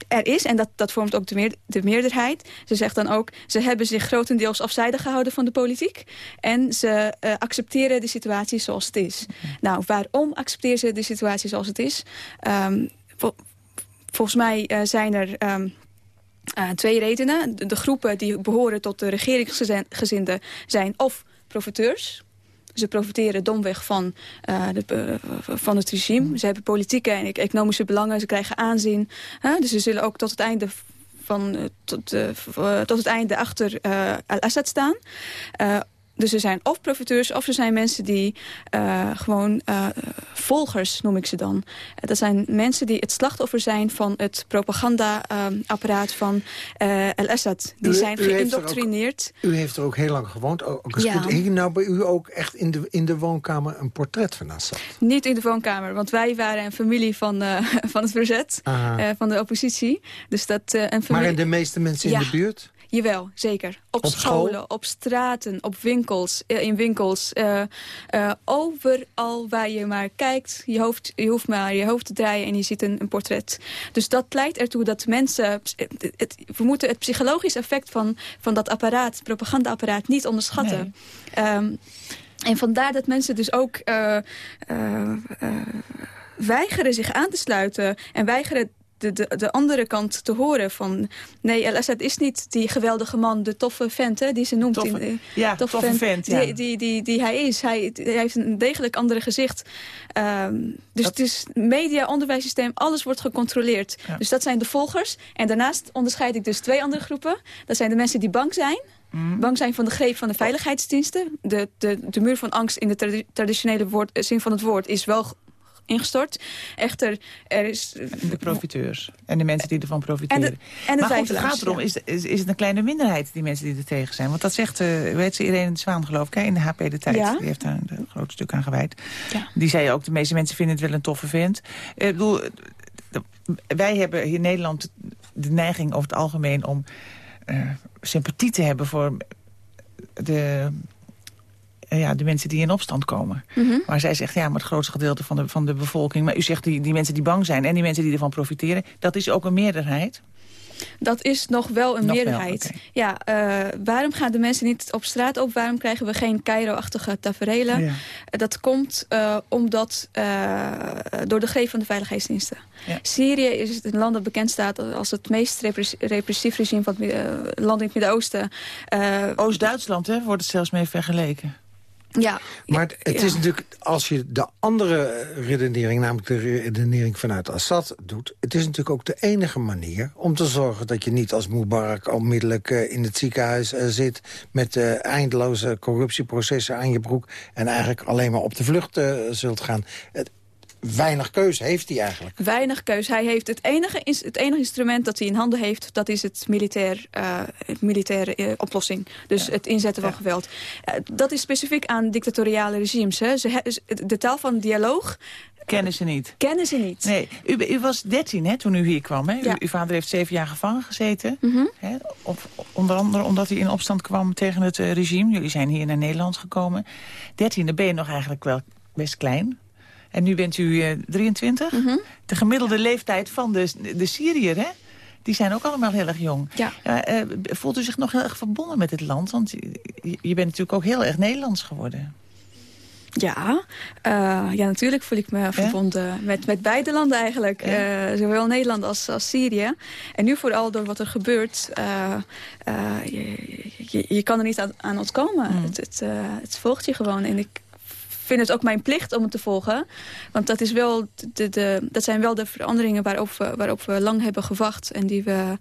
er is, en dat, dat vormt ook de, meer, de meerderheid. Ze zegt dan ook, ze hebben zich grotendeels afzijdig gehouden van de politiek. En ze uh, accepteren de situatie zoals het is. Nou, waarom accepteren ze de situatie zoals het is? Um, vol, volgens mij uh, zijn er... Um, uh, twee redenen. De, de, groepen die behoren tot de regeringsgezinden zijn of profiteurs. Ze profiteren domweg van, uh, de, uh, van het regime. Ze hebben politieke en economische belangen. Ze krijgen aanzien. Dus ze zullen ook tot het einde van, tot, tot het einde achter Al-Assad staan. Dus er zijn of profiteurs of er zijn mensen die uh, gewoon uh, volgers, noem ik ze dan. Uh, dat zijn mensen die het slachtoffer zijn van het propaganda-apparaat van Al-Assad. Die u, zijn geïndoctrineerd. U heeft er ook heel lang gewoond. Ook ja. goed, hing nou bij u ook echt in de, in de woonkamer een portret van Assad? Niet in de woonkamer, want wij waren een familie van, van het verzet, van de oppositie. Dus dat, een familie... Maar in de meeste mensen in ja. de buurt? Jawel, zeker. Op, op scholen, school? op straten, op winkels, uh, in winkels. Uh, uh, overal waar je maar kijkt, je, hoofd, je hoeft maar je hoofd te draaien en je ziet een, een portret. Dus dat leidt ertoe dat mensen... Het, het, we moeten het psychologisch effect van, van dat apparaat, propagandaapparaat, niet onderschatten. Nee. Um, en vandaar dat mensen dus ook weigeren zich aan te sluiten en weigeren de, de, de andere kant te horen van... nee, El-Assad is niet die geweldige man, de toffe vent, hè, die ze noemt. Toffe, in, ja, toffe, toffe vent, die, ja. die, die, die, hij is. Hij, hij, heeft een degelijk andere gezicht. Um, dus dat... het is media, onderwijssysteem, alles wordt gecontroleerd. Ja. Dus dat zijn de volgers. En daarnaast onderscheid ik dus twee andere groepen. Dat zijn de mensen die bang zijn... Mm. Bang zijn van de greep van de veiligheidsdiensten. De, de, de muur van angst in de tra traditionele woord, zin van het woord is wel ingestort. Echter, er is... De profiteurs en de mensen die ervan profiteren. En de, en de maar goed, het gaat erom, is, is, is het een kleine minderheid, die mensen die er tegen zijn? Want dat zegt, uh, weet ze, Irene de Zwaan geloof ik, hè, in de HP De Tijd. Ja. Die heeft daar een groot stuk aan gewijd. Ja. Die zei ook, de meeste mensen vinden het wel een toffe vent. Ik bedoel, wij hebben hier in Nederland de neiging over het algemeen om uh, sympathie te hebben voor de ja, de mensen die in opstand komen. Mhm. Mm -hmm. Maar zij zegt, ja, maar het grootste gedeelte van de, van de bevolking... maar u zegt die, die mensen die bang zijn en die mensen die ervan profiteren... dat is ook een meerderheid? Dat is nog wel een nog meerderheid. Wel, okay. Ja, uh, waarom gaan de mensen niet op straat op? Waarom krijgen we geen Cairo-achtige taferelen? Ja. Dat komt uh, omdat uh, door de greep van de veiligheidsdiensten. Ja. Syrië is een land dat bekend staat als het meest repressief regime van het land in het Midden-Oosten. Oost-Duitsland wordt het zelfs mee vergeleken. Ja. Maar het, is natuurlijk, als je de andere redenering... namelijk de redenering vanuit Assad doet... het is natuurlijk ook de enige manier om te zorgen... dat je niet als Mubarak onmiddellijk uh, in het ziekenhuis uh, zit... met uh, eindeloze corruptieprocessen aan je broek... en eigenlijk alleen maar op de vlucht zult gaan. Weinig keuze heeft hij eigenlijk. Weinig keuze. Hij heeft het enige, het enige instrument dat hij in handen heeft... dat is het militair, uh, het militaire uh, oplossing. Dus het inzetten van geweld. Uh, dat is specifiek aan dictatoriale regimes. Hè. Ze, de taal van dialoog Kennen ze niet? Kennen ze niet. Nee. U, u was 13 hè, toen u hier kwam. Hè? Ja. U, uw vader heeft zeven jaar gevangen gezeten. Mm -hmm. hè? Op, onder andere omdat hij in opstand kwam tegen het uh, regime. Jullie zijn hier naar Nederland gekomen. 13, dan ben je nog eigenlijk wel best klein. En nu bent u uh, 23. Mm -hmm. De gemiddelde leeftijd van de, de Syriër, hè? Die zijn ook allemaal heel erg jong. Ja. Uh, voelt u zich nog heel erg verbonden met het land? Want je, je bent natuurlijk ook heel erg Nederlands geworden. Ja, uh, ja, natuurlijk voel ik me verbonden ja? met, met beide landen eigenlijk. Ja? Uh, zowel Nederland als, als Syrië. En nu vooral door wat er gebeurt. Uh, je, je, je, kan er niet aan, aan ontkomen. Mm. Het, het, het volgt je gewoon. En ik vind het ook mijn plicht om het te volgen. Want dat, is wel de, de, dat zijn wel de veranderingen waarop we, waarop we lang hebben gewacht. En die we,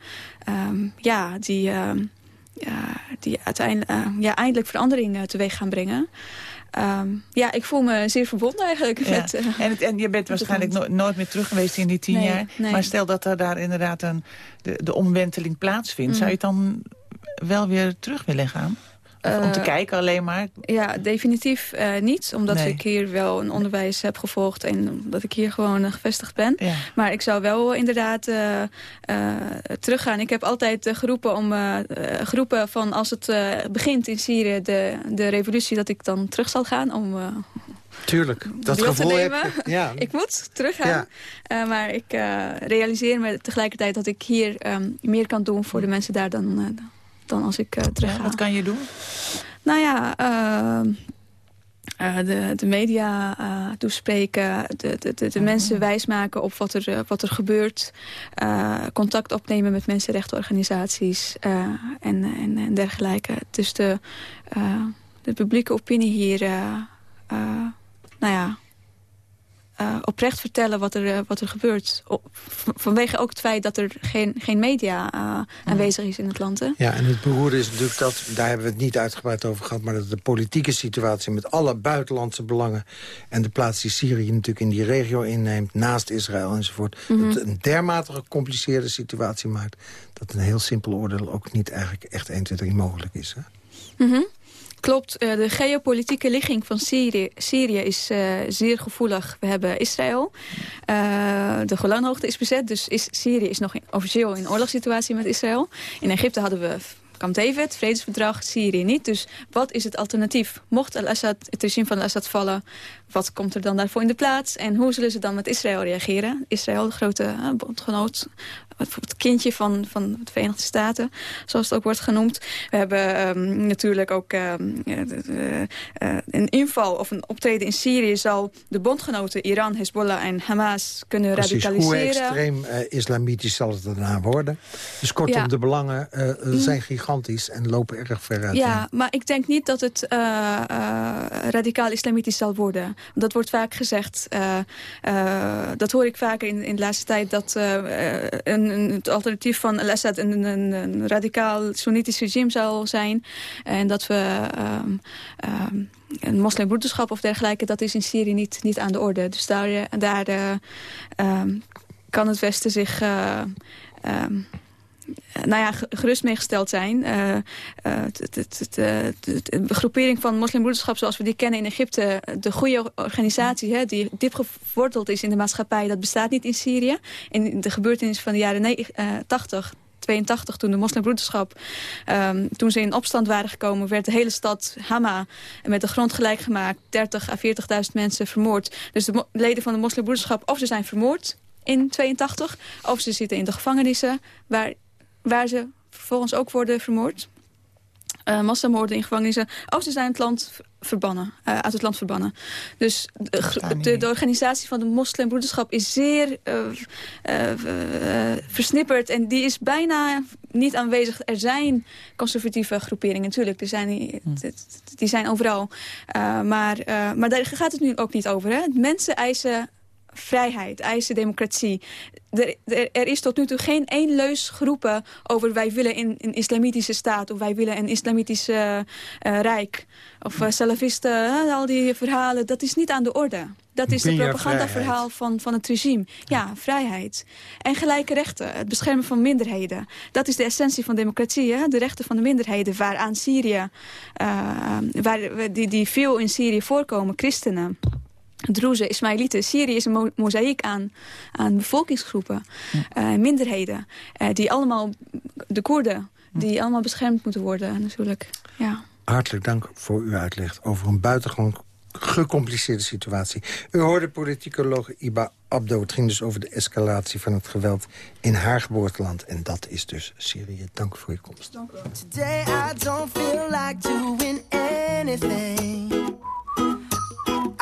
um, ja, die, um, ja, die uiteindelijk, ja, eindelijk verandering teweeg gaan brengen. Um, ja, ik voel me zeer verbonden eigenlijk. Ja. Met, uh, en, het, en je bent waarschijnlijk no nooit meer terug geweest in die tien nee, jaar. Nee. Maar stel dat er daar inderdaad een, de, de omwenteling plaatsvindt. Mm. Zou je het dan wel weer terug willen gaan? Om te kijken alleen maar? Ja, definitief uh, niet. Omdat nee. ik hier wel een onderwijs heb gevolgd. En omdat ik hier gewoon uh, gevestigd ben. Ja. Maar ik zou wel inderdaad uh, teruggaan. Ik heb altijd geroepen om geroepen van als het begint in Syrië, de, de revolutie, dat ik dan terug zal gaan om... Tuurlijk, dat gevoel heb je. Ja. ik moet teruggaan. Ja. maar ik realiseer me tegelijkertijd dat ik hier um, meer kan doen voor de mensen daar dan dan als ik uh, terug. Ja, wat kan je doen? Nou ja, uh, uh, de, de media toespreken, de, de, de, de Mhm. mensen wijsmaken op wat er, wat er gebeurt. contact opnemen met mensenrechtenorganisaties en, en, en dergelijke. Dus de, de publieke opinie hier, nou ja, uh, oprecht vertellen wat er, uh, wat er gebeurt. Op, vanwege ook het feit dat er geen, geen media uh, aanwezig is in het land. Hè? Ja, en het beroerde is natuurlijk dat, daar hebben we het niet uitgebreid over gehad... maar dat de politieke situatie met alle buitenlandse belangen... en de plaats die Syrië natuurlijk in die regio inneemt... naast Israël enzovoort... Mhm. Mm -hmm. het een dermate gecompliceerde situatie maakt... dat een heel simpel oordeel ook niet eigenlijk echt 1, 2, 3 mogelijk is. Hè? Mm -hmm. Klopt, uh, de geopolitieke ligging van Syrië, Syrië is uh, zeer gevoelig. We hebben Israël, uh, de Golanhoogte is bezet, dus is, Syrië is nog officieel in oorlogssituatie met Israël. In Egypte hadden we Camp David, vredesverdrag, Syrië niet. Dus wat is het alternatief? Mocht Al-Assad, het regime van Assad vallen, wat komt er dan daarvoor in de plaats? En hoe zullen ze dan met Israël reageren? Israël, de grote bondgenoot, het kindje van, van de Verenigde Staten, zoals het ook wordt genoemd. We hebben um, natuurlijk ook um, uh, uh, uh, een inval of een optreden in Syrië zal de bondgenoten Iran, Hezbollah en Hamas kunnen Precies, radicaliseren. hoe extreem islamitisch zal het daarna worden? Dus kortom, ja. de belangen zijn gigantisch en lopen erg ver uit. Ja, maar ik denk niet dat het uh, radicaal islamitisch zal worden. Dat wordt vaak gezegd. dat hoor ik vaker in, in de laatste tijd dat een een, het alternatief van Al-Assad een, een, een, radicaal Soenitisch regime zou zijn. En dat we um, um, een moslimbroederschap of dergelijke, dat is in Syrië niet, niet aan de orde. Dus daar, daar um, kan het Westen zich... nou ja, gerust meegesteld zijn. Uh, uh, de groepering van moslimbroederschap zoals we die kennen in Egypte... de goede organisatie hè, die diep geworteld is in de maatschappij... dat bestaat niet in Syrië. In de gebeurtenissen van de jaren uh, 80... 82, toen de moslimbroederschap, um, toen ze in opstand waren gekomen, werd de hele stad Hama met de grond gelijk gemaakt. 30 à 40.000 mensen vermoord. Dus de leden van de moslimbroederschap, of ze zijn vermoord in 82, of ze zitten in de gevangenissen, waar waar ze vervolgens ook worden vermoord. Uh, massamoorden in gevangenissen. Of ze zijn het land verbannen, uh, uit het land verbannen. Dus de, de, de organisatie van de moslimbroederschap is zeer uh, versnipperd. En die is bijna niet aanwezig. Er zijn conservatieve groeperingen, natuurlijk. Er zijn, die, die zijn overal. maar, maar daar gaat het nu ook niet over. Hè? Mensen eisen vrijheid, eisen democratie. Er, er, er, is tot nu toe geen één leus geroepen over wij willen een, een islamitische staat of wij willen een islamitische uh, rijk. Of uh, salafisten, uh, al die verhalen, dat is niet aan de orde. Dat is het propagandaverhaal van, van het regime. Ja, vrijheid. En gelijke rechten, het beschermen van minderheden. Dat is de essentie van democratie, hè? de rechten van de minderheden... waaraan Syrië, uh, waar, die, die veel in Syrië voorkomen, christenen... Druzen, Ismaëlieten. Syrië is een mo mozaïek aan, aan bevolkingsgroepen, uh, minderheden. Uh, die allemaal, de Koerden, die allemaal beschermd moeten worden natuurlijk. Ja. Hartelijk dank voor uw uitleg over een buitengewoon gecompliceerde situatie. U hoorde politicoloog Iba Abdo. Het ging dus over de escalatie van het geweld in haar geboorteland. En dat is dus Syrië. Dank voor uw komst. Dank u wel. Today I don't feel like doing anything.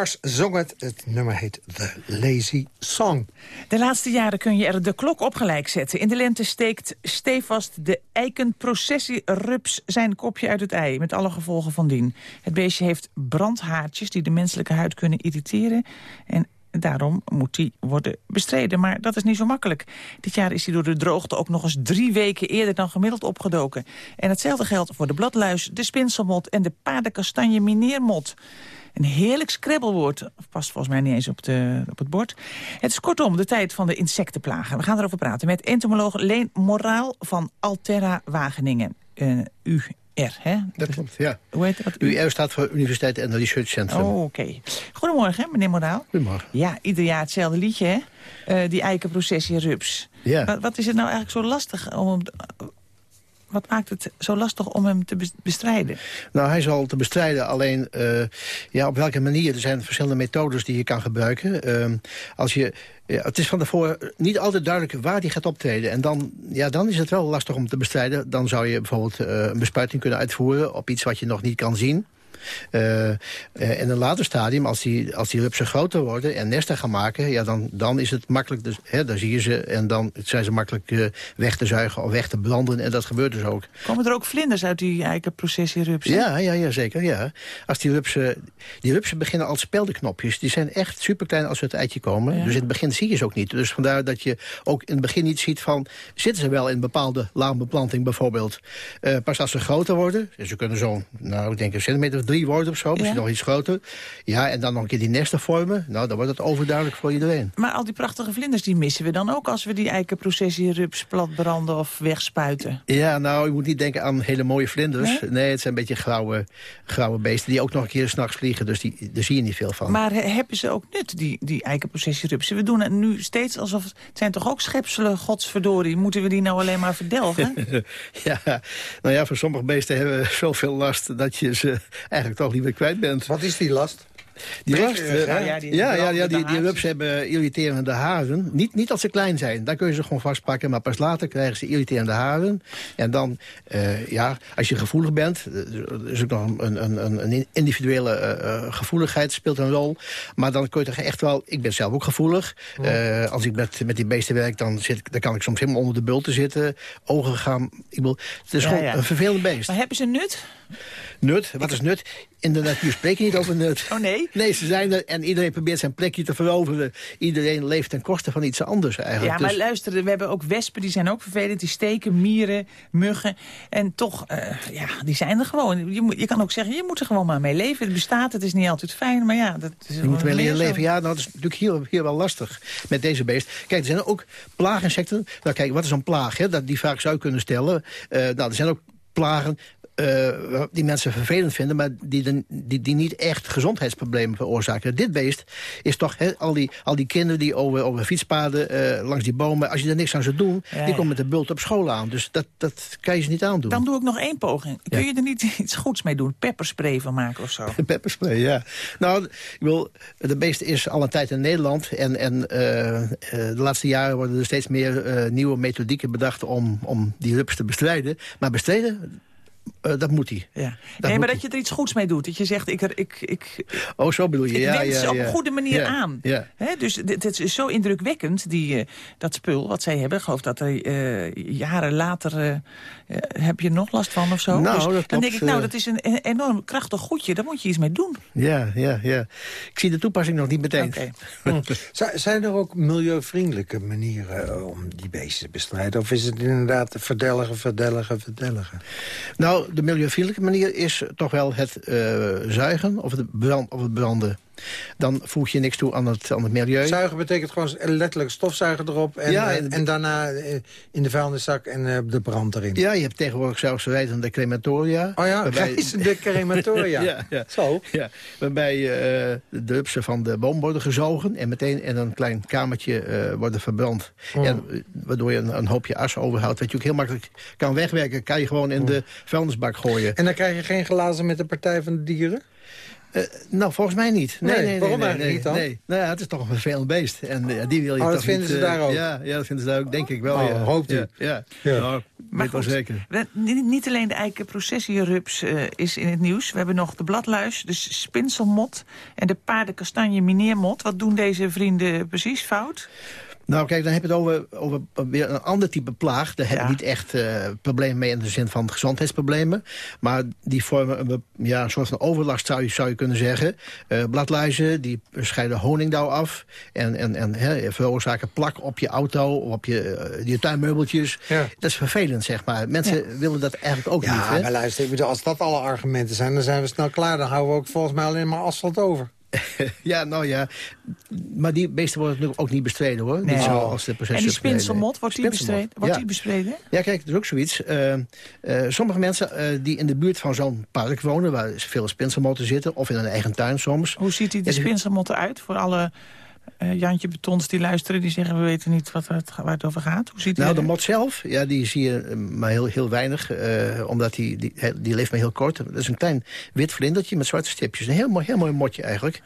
Mars zong het. Het nummer heet The Lazy Song. De laatste jaren kun je er de klok op gelijk zetten. In de lente steekt stevast de eikenprocessierups zijn kopje uit het ei... met alle gevolgen van dien. Het beestje heeft brandhaartjes die de menselijke huid kunnen irriteren... en daarom moet die worden bestreden. Maar dat is niet zo makkelijk. Dit jaar is hij door de droogte ook nog eens drie weken eerder dan gemiddeld opgedoken. En hetzelfde geldt voor de bladluis, de spinselmot en de paardenkastanje mineermot. Een heerlijk scrabblewoord. Past volgens mij niet eens op, de, op het bord. Het is kortom de tijd van de insectenplagen. We gaan erover praten met entomoloog Leen Moraal van Alterra Wageningen. Uh, UR, hè? Dat klopt, ja. Hoe heet dat? UR staat voor Universiteit en Research Centrum. Oh, oké. Goedemorgen, meneer Moraal. Goedemorgen. Ja, ieder jaar hetzelfde liedje, hè? Uh, die eikenprocessie rups. Ja. Wat, wat, is het nou eigenlijk zo lastig om... Wat maakt het zo lastig om hem te bestrijden? Nou, hij is al te bestrijden. Alleen, uh, ja, op welke manier? Er zijn verschillende methodes die je kan gebruiken. Uh, als je, het is van tevoren niet altijd duidelijk waar die gaat optreden. En dan, ja, dan is het wel lastig om te bestrijden. Dan zou je bijvoorbeeld uh, een bespuiting kunnen uitvoeren... op iets wat je nog niet kan zien. Uh, in een later stadium, als die, als die rupsen groter worden en nesten gaan maken... Ja, dan, dan is het makkelijk, dus, hè, dan zie je ze en dan zijn ze makkelijk uh, weg te zuigen of weg te branden. En dat gebeurt dus ook. Komen er ook vlinders uit die eikenprocessierupsen? Ja, ja, ja, zeker. Ja. Als die rupsen, die rupsen beginnen als speldenknopjes. Die zijn echt superklein als ze het eitje komen. Dus in het begin zie je ze ook niet. Dus vandaar dat je ook in het begin niet ziet van... zitten ze wel in bepaalde laanbeplanting bijvoorbeeld. Pas als ze groter worden, ze kunnen zo'n, nou ik denk een centimeter of drie worden of zo. Misschien nog iets groter. Ja, en dan nog een keer die nesten vormen. Nou, dan wordt het overduidelijk voor iedereen. Maar al die prachtige vlinders, die missen we dan ook... als we die eikenprocessierups platbranden of wegspuiten? Ja, nou, je moet niet denken aan hele mooie vlinders. Nee, het zijn een beetje grauwe, grauwe beesten... die ook nog een keer s'nachts vliegen, dus die, daar zie je niet veel van. Maar hebben ze ook nut, die, die eikenprocessierupsen? We doen het nu steeds alsof... het zijn toch ook schepselen, godsverdorie? Moeten we die nou alleen maar verdelgen? ja, nou ja, voor sommige beesten hebben we zoveel last... dat je ze eigenlijk toch liever kwijt bent. Wat is die last? Die last, ja, ja, die, ja, ja, ja, die, die rups hebben irriterende haren. Niet, niet als ze klein zijn, dan kun je ze gewoon vastpakken. Maar pas later krijgen ze irriterende haren. En dan, uh, ja, als je gevoelig bent... is ook nog een, een, een individuele uh, gevoeligheid speelt een rol. Maar dan kun je toch echt wel... Ik ben zelf ook gevoelig. Uh, als ik met, met die beesten werk, dan, zit, dan kan ik soms helemaal onder de bulten zitten. Ogen gaan... Ik wil, het is gewoon een vervelend beest. Maar hebben ze nut? Nut? Wat is nut? In de natuur spreek je niet over nut. Oh nee? Nee, ze zijn er en iedereen probeert zijn plekje te veroveren. Iedereen leeft ten koste van iets anders eigenlijk. Ja, maar dus... luister, we hebben ook wespen, die zijn ook vervelend. Die steken, mieren, muggen. En toch, uh, ja, die zijn er gewoon. Je, moet, je kan ook zeggen, je moet er gewoon maar mee leven. Het bestaat, het is niet altijd fijn, maar ja... Dat is je moet wel leren leven. Ja, nou, dat is natuurlijk hier, hier wel lastig met deze beest. Kijk, er zijn ook plaaginsecten. Nou, kijk, wat is een plaag? Hè? Dat die vaak zou kunnen stellen. Uh, nou, er zijn ook plagen uh, die mensen vervelend vinden... maar die, die, die niet echt gezondheidsproblemen veroorzaken. Dit beest is toch al, die, al die kinderen die over, over fietspaden uh, langs die bomen... als je er niks aan zou doen, die komen met de bult op school aan. Dus dat, dat kan je ze niet aandoen. Dan doe ik nog één poging. Kun je er niet iets goeds mee doen? Pepperspray van maken of zo? Pepperspray, ja. Nou, ik wil, de beest is al een tijd in Nederland... en, en uh, de laatste jaren worden er steeds meer nieuwe methodieken bedacht... om, om die rups te bestrijden. Maar bestrijden uh, dat moet hij. Ja. nee, maar dat je er iets goeds mee doet. Dat je zegt, ik... ik, ik oh, zo bedoel je. Ik ja, wend ze ja, op een goede manier aan. Ja. He, dus het is zo indrukwekkend, die, uh, dat spul wat zij hebben. Ik geloof dat er uh, jaren later... heb je nog last van of zo? Nou, dus dat dan denk ik, nou, dat is een enorm krachtig goedje. Daar moet je iets mee doen. Ja, ja, ja. Ik zie de toepassing nog niet meteen. Okay. hm. Zijn er ook milieuvriendelijke manieren om die beesten te bestrijden? Of is het inderdaad verdelgen, verdelgen, verdelgen? Nou, de milieuvriendelijke manier is toch wel het uh, zuigen of het, brand, of het branden. Dan voeg je niks toe aan het, aan het milieu. Zuigen betekent gewoon letterlijk stofzuigen erop... en, ja, en, en daarna in de vuilniszak en uh, de brand erin. Ja, je hebt tegenwoordig zelfs de crematoria. Oh ja, waarbij... de crematoria. ja, ja, Zo. Ja, waarbij uh, de rupsen van de boom worden gezogen... en meteen in een klein kamertje uh, worden verbrand. Oh. En, waardoor je een, een, hoopje as overhoudt... wat je ook heel makkelijk kan wegwerken. Kan je gewoon in oh. de vuilnisbak gooien. En dan krijg je geen glazen met de Partij van de Dieren? Uh, nou, volgens mij niet. Nee, nee, nee waarom nee, eigenlijk niet dan? Nee, nou ja, het is toch een vervelend beest. En uh, die wil je oh, toch dat vinden niet, ze daar ook? Ja, ja, dat vinden ze daar ook, denk ik wel. Oh, ja. hoopt u? Ja, ja. ja. Maar goed, zeker. Niet, niet alleen de eikenprocessierups uh, is in het nieuws. We hebben nog de bladluis, de spinselmot en de paardenkastanje mineermot. Wat doen deze vrienden precies fout? Nou, kijk, dan heb je het over, over weer een ander type plaag. Daar ja. heb je niet echt uh, problemen mee in de zin van gezondheidsproblemen. Maar die vormen een, ja, een soort van overlast, zou je, zou je kunnen zeggen. Uh, bladluizen, die scheiden honingdauw af. En, en, en hè, veroorzaken plak op je auto, op je, uh, je tuinmeubeltjes. Ja. Dat is vervelend, zeg maar. Mensen ja. willen dat eigenlijk ook ja, niet. Ja, maar luister, ik bedoel, als dat alle argumenten zijn... dan zijn we snel klaar. Dan houden we ook volgens mij alleen maar asfalt over. ja, nou ja. Maar die beesten worden natuurlijk ook niet bestreden, hoor. Nee. Niet zo als de en die spinselmot, wordt die bestreden? Wordt ja. die bestreden? Ja, kijk, dat is ook zoiets. Uh, uh, sommige mensen uh, die in de buurt van zo'n park wonen... waar veel spinselmotten zitten, of in een eigen tuin soms... Hoe ziet die de spinselmot eruit voor alle... Uh, Jantje Betons die luisteren, die zeggen... we weten niet wat het, waar het over gaat. Hoe ziet nou, de mot zelf, ja, die zie je maar heel, heel weinig. Uh, omdat die, die, die leeft maar heel kort. Dat is een klein wit vlindertje met zwarte stipjes. Een heel mooi, heel mooi motje eigenlijk.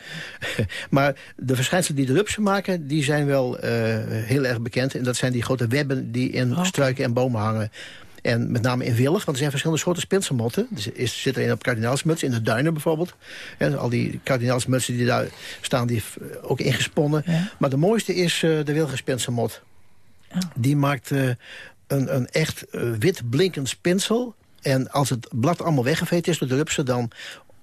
maar de verschijnselen die de rupsen maken... die zijn wel uh, heel erg bekend. En dat zijn die grote webben die in Oh. okay. struiken en bomen hangen. En met name in Willig, want er zijn verschillende soorten spinselmotten. Er is, zit er een op kardinaalsmuts, in de duinen bijvoorbeeld. En al die kardinaalsmutsen die daar staan, die eh, ook ingesponnen. Maar de mooiste is uh, de wilgenspinselmot. Oh. Die maakt uh, een, een echt wit blinkend spinsel. En als het blad allemaal weggeveed is door de rupsen... dan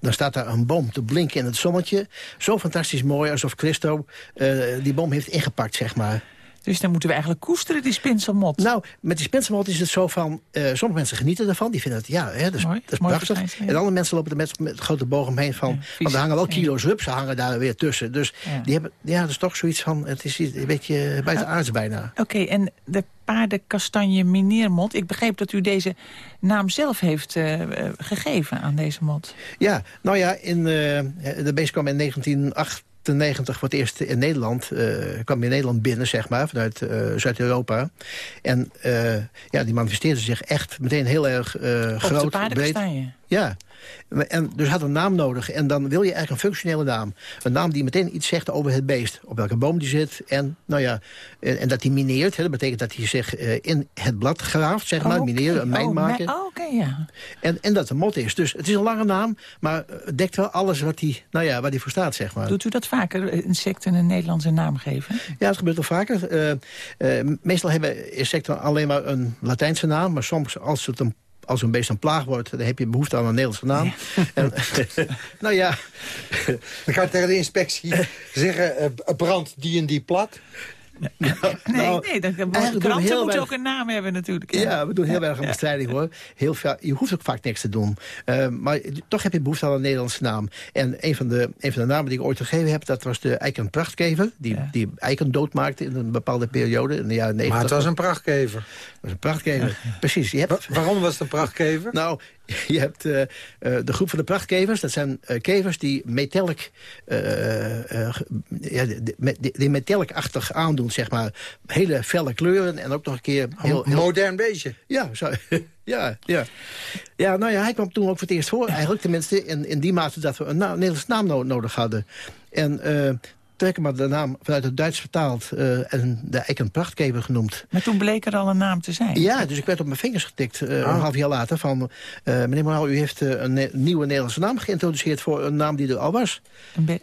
dan staat daar een boom te blinken in het zonnetje. Zo fantastisch mooi, alsof Christo uh, die boom heeft ingepakt, zeg maar. Dus dan moeten we eigenlijk koesteren, die spinselmot. Nou, met die spinselmot is het zo van... Uh, sommige mensen genieten ervan, die vinden het, ja, hè, dat is, dat is prachtig. En andere mensen lopen er met, met grote boog omheen van... Ja, want er hangen wel kilo's rups, hangen daar weer tussen. Dus die hebben, ja, dat is toch zoiets van... het is een beetje buitenaards bijna. Oké, en de paardenkastanje mineermot... ik begreep dat u deze naam zelf heeft uh, gegeven aan deze mot. Ja, nou ja, in, uh, de beest kwam in 1908 90 voor het eerst in Nederland, uh, kwam in Nederland binnen, zeg maar, vanuit uh, Zuid-Europa. En uh, ja, die manifesteerde zich echt meteen heel erg groot, breed. Ja, en dus had een naam nodig. En dan wil je eigenlijk een functionele naam. Een naam die meteen iets zegt over het beest. Op welke boom die zit. En, nou ja, en, en dat hij mineert. Hè, dat betekent dat hij zich uh, in het blad graaft, zeg maar. Mineren, een mijn oh, maken. Oh, oké, okay, ja. En, en dat een mot is. Dus het is een lange naam. Maar het dekt wel alles wat hij, nou ja, waar hij voor staat, zeg maar. Doet u dat vaker, insecten een Nederlandse naam geven? Ja, dat gebeurt wel vaker. Uh, uh, meestal hebben insecten alleen maar een Latijnse naam. Maar soms, als het een als een beest een plaag wordt, dan heb je behoefte aan een Nederlandse naam. En, nou ja. Dan kan je tegen de inspectie zeggen, uh, brand die en die plat. Nee, nou, nee, de kranten moeten ook een naam hebben natuurlijk. Ja, we doen heel erg aan bestrijding hoor. Heel veel, je hoeft ook vaak niks te doen. Uh, maar toch heb je behoefte aan een Nederlandse naam. En een van, de, een van de namen die ik ooit gegeven heb... dat was de eikenprachtkever. Die, die eiken doodmaakte in een bepaalde periode. In de jaren 90. Maar het was een prachtkever. Het was een prachtkever, precies. Je hebt... Waarom was het een prachtkever? Nou, je hebt uh, de groep van de prachtkevers. Dat zijn uh, kevers die metallic, ja, die, die metallic-achtig aandoen, zeg maar. Hele felle kleuren en ook nog een keer... Heel, heel... Modern beestje. Ja, zo, ja, ja. Ja, nou ja, hij kwam toen ook voor het eerst voor eigenlijk. Tenminste, in, in die mate dat we een, na Nederlands naam nodig hadden. En maar de naam vanuit het Duits vertaald... Uh, en de Eikenprachtkever genoemd. Maar toen bleek er al een naam te zijn? Ja, dus ik werd op mijn vingers getikt uh, een half jaar later... van uh, meneer Moraal, u heeft een ne nieuwe Nederlandse naam geïntroduceerd... voor een naam die er al was.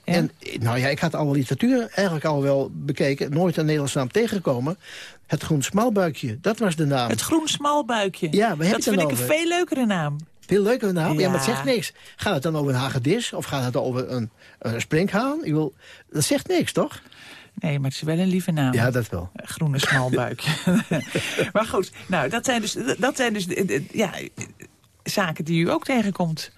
En nou ja, ik had alle literatuur eigenlijk al wel bekeken. Nooit een Nederlandse naam tegengekomen. Het groen smalbuikje, dat was de naam. Het groen smalbuikje. Ja, we dat vind ik een veel leukere naam. Veel leuker naam? Ja. ja, maar het zegt niks. Gaat het dan over een hagedis? Of gaat het over een, een springhaan? Ik wil, dat zegt niks, toch? Nee, maar het is wel een lieve naam. Ja, dat wel. Groene smalbuikje. maar goed, nou, dat zijn dus, dat zijn dus ja, zaken die u ook tegenkomt.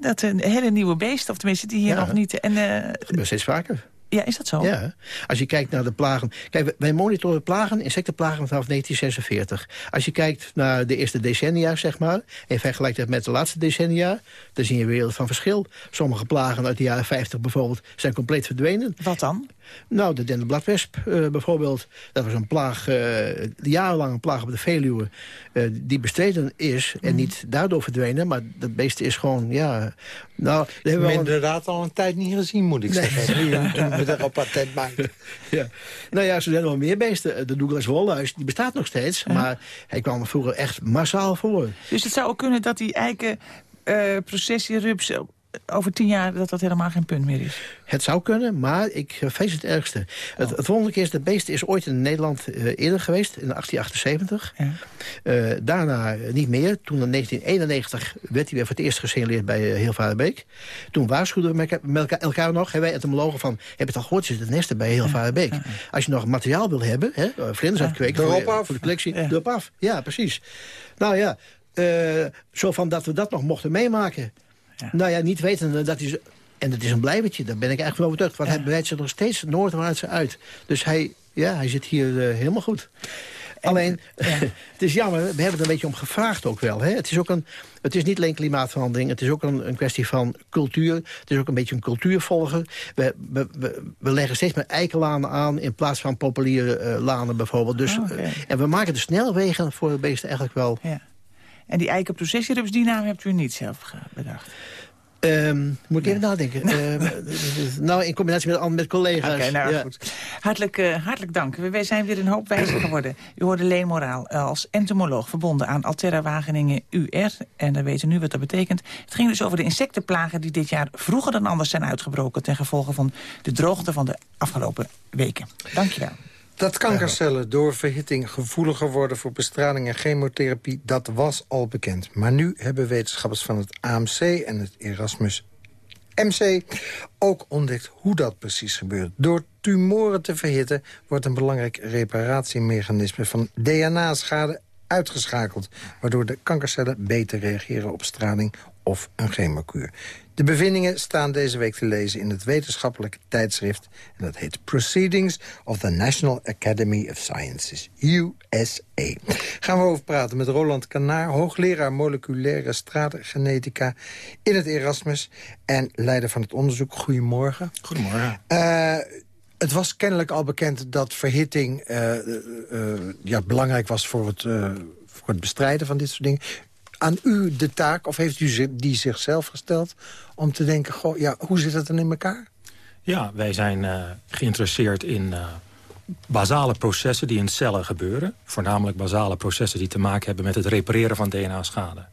Dat een hele nieuwe beest, of tenminste die hier nog niet... En, uh, dat steeds vaker. Ja, is dat zo? Ja. Als je kijkt naar de plagen... Kijk, wij monitoren plagen, insectenplagen vanaf 1946. Als je kijkt naar de eerste decennia, zeg maar... en vergelijkt het met de laatste decennia... dan zie je een wereld van verschil. Sommige plagen uit de jaren 50 bijvoorbeeld zijn compleet verdwenen. Wat dan? Nou, de dennenbladwesp uh, bijvoorbeeld. Dat was een plaag, uh, jarenlang een plaag op de Veluwe... Uh, die bestreden is en mhm. niet daardoor verdwenen. Maar dat beest is gewoon, ja... Nou, we hebben inderdaad al een tijd niet gezien, moet ik nee. zeggen. met een patent maken. ja. Nou ja, zo zijn er wel meer beesten. De Douglas Wolluis, die bestaat nog steeds. Maar hij kwam vroeger echt massaal voor. Dus het zou ook kunnen dat die eiken... Uh, processierups over tien jaar dat dat helemaal geen punt meer is? Het zou kunnen, maar ik vrees het ergste. Het, oh. het wonderlijke is, de beest is ooit in Nederland uh, eerder geweest, in 1878. Ja. Uh, daarna niet meer. Toen in 1991 werd hij weer voor het eerst gesignaleerd bij uh, Heelvaarderbeek. Toen waarschuwden we met elkaar nog, wij entomologen van... heb je het al gehoord, zitten nesten bij Heelvaarderbeek. Ja. Als je nog materiaal wil hebben, hè, vlinders uitkweken voor, voor, de collectie, af. Ja, precies. Nou ja, zo van dat we dat nog mochten meemaken. Nou ja, niet weten dat hij... En het is een blijvertje, daar ben ik eigenlijk van overtuigd. Want hij breidt zich nog steeds noordwaarts uit. Dus hij, ja, hij zit hier uh, helemaal goed. Alleen, het is jammer, we hebben er een beetje om gevraagd ook wel. Hè? Het, is ook een, het is niet alleen klimaatverandering, het is ook een, een kwestie van cultuur. Het is ook een beetje een cultuurvolger. We, we, we, leggen steeds meer eikenlanen aan in plaats van populiere uh, lanen bijvoorbeeld. Dus, oh, en we maken de snelwegen voor de beesten eigenlijk wel... Ja. En die eikenprocessierups, die naam hebt u niet zelf bedacht? Ehm, moet ik even nadenken. Ehm, nou, in combinatie met, met collega's. Oké, nou ja. goed. Hartelijk, eh, hartelijk dank. We, wij zijn weer een hoop wijzer geworden. U hoorde Leen Moraal eh, als entomoloog verbonden aan Alterra Wageningen UR. En we weten nu wat dat betekent. Het ging dus over de insectenplagen die dit jaar vroeger dan anders zijn uitgebroken... ten gevolge van de droogte van de afgelopen weken. Dankjewel. Dat kankercellen door verhitting gevoeliger worden voor bestraling en chemotherapie, dat was al bekend. Maar nu hebben wetenschappers van het AMC en het Erasmus MC ook ontdekt hoe dat precies gebeurt. Door tumoren te verhitten wordt een belangrijk reparatiemechanisme van DNA-schade uitgeschakeld... waardoor de kankercellen beter reageren op straling of een chemokuur. De bevindingen staan deze week te lezen in het wetenschappelijke tijdschrift... en dat heet Proceedings of the National Academy of Sciences, USA. Gaan we over praten met Roland Kanaar, hoogleraar moleculaire straatgenetica... in het Erasmus en leider van het onderzoek. Goedemorgen. Goedemorgen. Uh, het was kennelijk al bekend dat verhitting uh, uh, ja, belangrijk was voor het, voor het bestrijden van dit soort dingen aan u de taak, of heeft u die zichzelf gesteld... om te denken, goh, ja, hoe zit het dan in elkaar? Ja, wij zijn uh, geïnteresseerd in uh, basale processen die in cellen gebeuren. Voornamelijk basale processen die te maken hebben met het repareren van DNA-schade.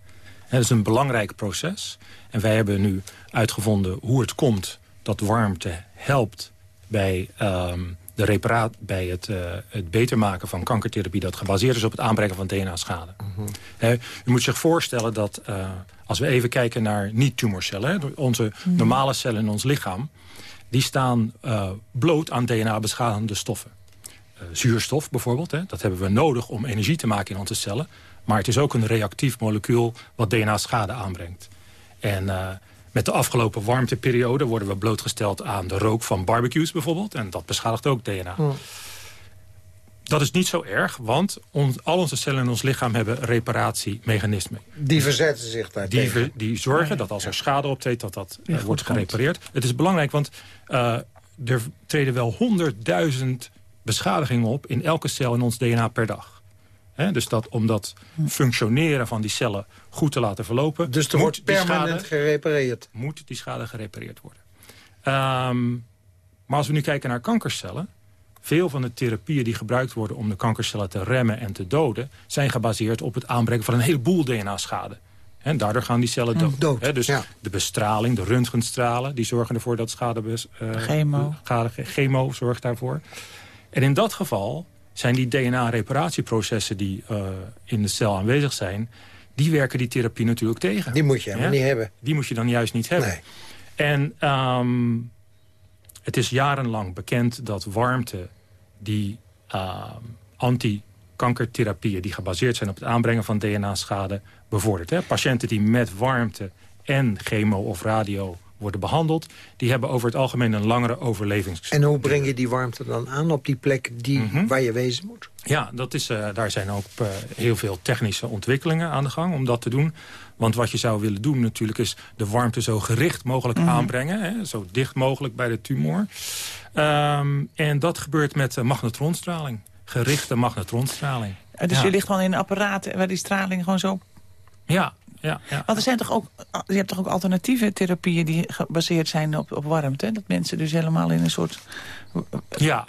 Het is een belangrijk proces. En wij hebben nu uitgevonden hoe het komt dat warmte helpt bij... Um, de reparaat bij het, uh, het beter maken van kankertherapie... dat gebaseerd is op het aanbrengen van DNA-schade. Mm -hmm. u moet zich voorstellen dat uh, als we even kijken naar niet-tumorcellen... onze mm -hmm. normale cellen in ons lichaam... die staan uh, bloot aan DNA-beschadigende stoffen. zuurstof bijvoorbeeld, hè, dat hebben we nodig om energie te maken in onze cellen. Maar het is ook een reactief molecuul wat DNA-schade aanbrengt. En met de afgelopen warmteperiode worden we blootgesteld aan de rook van barbecues bijvoorbeeld. En dat beschadigt ook DNA. Dat is niet zo erg, want on, al onze cellen in ons lichaam hebben reparatiemechanismen. Die verzetten zich daar die, ver, die zorgen dat als er schade optreedt, dat dat uh, wordt gerepareerd. Het is belangrijk, want uh, er treden wel honderdduizend beschadigingen op... in elke cel in ons DNA per dag. He, dus dat, om dat functioneren van die cellen goed te laten verlopen... Dus er wordt permanent schade, gerepareerd? Moet die schade gerepareerd worden. Um, maar als we nu kijken naar kankercellen... veel van de therapieën die gebruikt worden om de kankercellen te remmen en te doden... zijn gebaseerd op het aanbrengen van een heleboel DNA-schade. En daardoor gaan die cellen dood. dood He, dus ja. de bestraling, de röntgenstralen... die zorgen ervoor dat schade... Uh, chemo. Chemo zorgt daarvoor. En in dat geval zijn die DNA-reparatieprocessen die uh, in de cel aanwezig zijn... die werken die therapie natuurlijk tegen. Die moet je helemaal ja? niet hebben. Die moet je dan juist niet hebben. Nee. En um, het is jarenlang bekend dat warmte die uh, anti-kankertherapieën... die gebaseerd zijn op het aanbrengen van DNA-schade bevordert. Hè? Patiënten die met warmte en chemo of radio worden behandeld... die hebben over het algemeen een langere overlevings. En hoe breng je die warmte dan aan op die plek die, mm -hmm. waar je wezen moet? Ja, dat is, uh, daar zijn ook uh, heel veel technische ontwikkelingen aan de gang om dat te doen. Want wat je zou willen doen natuurlijk is de warmte zo gericht mogelijk mm -hmm. aanbrengen. Hè, zo dicht mogelijk bij de tumor. Um, en dat gebeurt met uh, magnetronstraling. Gerichte magnetronstraling. dus ja. je ligt gewoon in een apparaat waar die straling gewoon zo... Ja, ja, ja. Want er zijn toch ook, je hebt toch ook alternatieve therapieën die gebaseerd zijn op, op warmte? Dat mensen dus helemaal in een soort... Ja,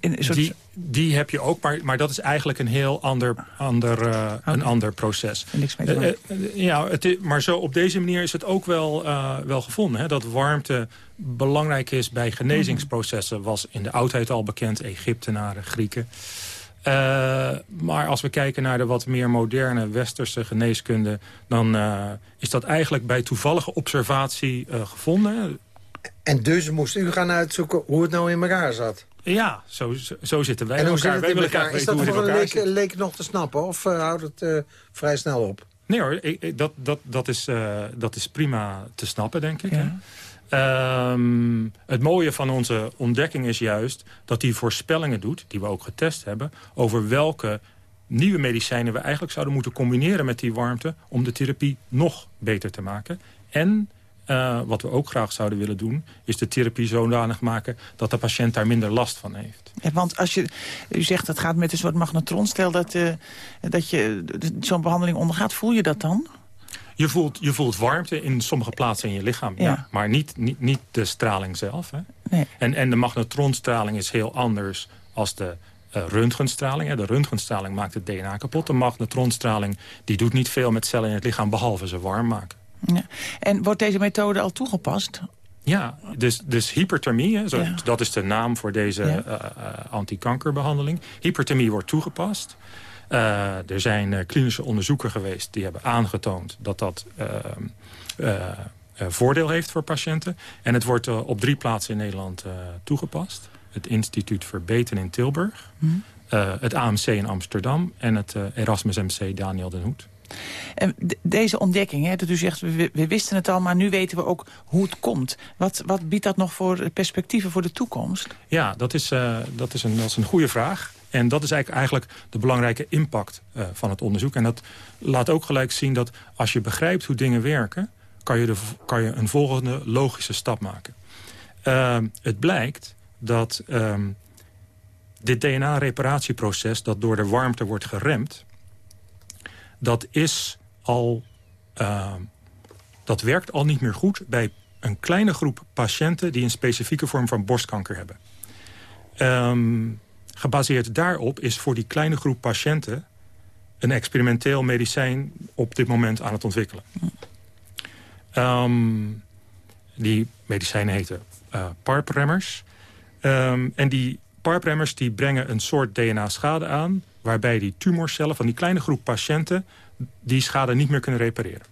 in een soort... Die, die heb je ook, maar, maar dat is eigenlijk een heel ander, ander, uh, okay. een ander proces. Niks mee te uh, uh, ja, het is, maar zo op deze manier is het ook wel, wel gevonden. Hè? Dat warmte belangrijk is bij genezingsprocessen. Was in de oudheid al bekend, Egyptenaren, Grieken. Uh, maar als we kijken naar de wat meer moderne westerse geneeskunde... dan uh, is dat eigenlijk bij toevallige observatie uh, gevonden. En dus moest u gaan uitzoeken hoe het nou in elkaar zat? Ja, zo, zo zitten wij en in hoe elkaar. Zit het in elkaar? Is dat voor een leek, leek nog te snappen? Of houdt het vrij snel op? Nee hoor, ik, ik, dat, dat, dat, is, dat is prima te snappen, denk ik. Ja. Um, het mooie van onze ontdekking is juist dat die voorspellingen doet... die we ook getest hebben... over welke nieuwe medicijnen we eigenlijk zouden moeten combineren met die warmte... om de therapie nog beter te maken. En uh, wat we ook graag zouden willen doen... is de therapie zodanig maken dat de patiënt daar minder last van heeft. Want als je, u zegt dat gaat met een soort magnetron... stel dat, uh, dat je zo'n behandeling ondergaat, voel je dat dan? Je voelt, je voelt warmte in sommige plaatsen in je lichaam. Ja. maar niet, niet, niet de straling zelf. Hè? Nee. En, en de magnetronstraling is heel anders als de uh, röntgenstraling. De röntgenstraling maakt het DNA kapot. De magnetronstraling die doet niet veel met cellen in het lichaam... behalve ze warm maken. Ja. En wordt deze methode al toegepast? Ja, dus, dus hyperthermie, zo, dat is de naam voor deze ja. uh, antikankerbehandeling. Hyperthermie wordt toegepast. Uh, er zijn klinische onderzoeken geweest die hebben aangetoond dat dat voordeel heeft voor patiënten. En het wordt op drie plaatsen in Nederland toegepast. Het instituut Verbeten in Tilburg, mm. het AMC in Amsterdam en het Erasmus MC Daniel den Hoed. En deze ontdekking, hè, dat u zegt, we, we, wisten het al... maar nu weten we ook hoe het komt. Wat, wat biedt dat nog voor perspectieven voor de toekomst? Ja, dat is, uh, dat is, een, dat is een goede vraag. En dat is eigenlijk, de belangrijke impact uh, van het onderzoek. En dat laat ook gelijk zien dat als je begrijpt hoe dingen werken... kan je, de, kan je een volgende logische stap maken. Uh, het blijkt dat ehm, dit DNA-reparatieproces... dat door de warmte wordt geremd dat is al... Uh, dat werkt al niet meer goed bij een kleine groep patiënten... die een specifieke vorm van borstkanker hebben. Um, gebaseerd daarop is voor die kleine groep patiënten... een experimenteel medicijn op dit moment aan het ontwikkelen. Um, die medicijnen heten uh, PARP-remmers. Um, en die PARP-remmers die brengen een soort DNA-schade aan waarbij die tumorcellen van die kleine groep patiënten... die schade niet meer kunnen repareren.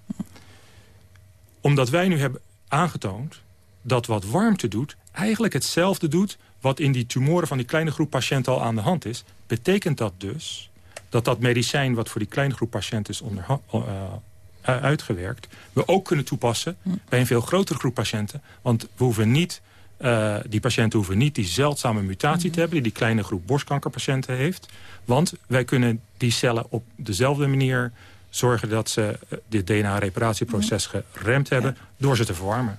Omdat wij nu hebben aangetoond dat wat warmte doet... eigenlijk hetzelfde doet wat in die tumoren van die kleine groep patiënten al aan de hand is... betekent dat dus dat dat medicijn wat voor die kleine groep patiënten is onder, uh, uitgewerkt... we ook kunnen toepassen bij een veel grotere groep patiënten. Want we hoeven niet uh, die patiënten hoeven niet die zeldzame mutatie te mhm. hebben... die die kleine groep borstkankerpatiënten heeft. Want wij kunnen die cellen op dezelfde manier zorgen... dat ze uh, dit DNA-reparatieproces mhm. geremd hebben door ze te verwarmen.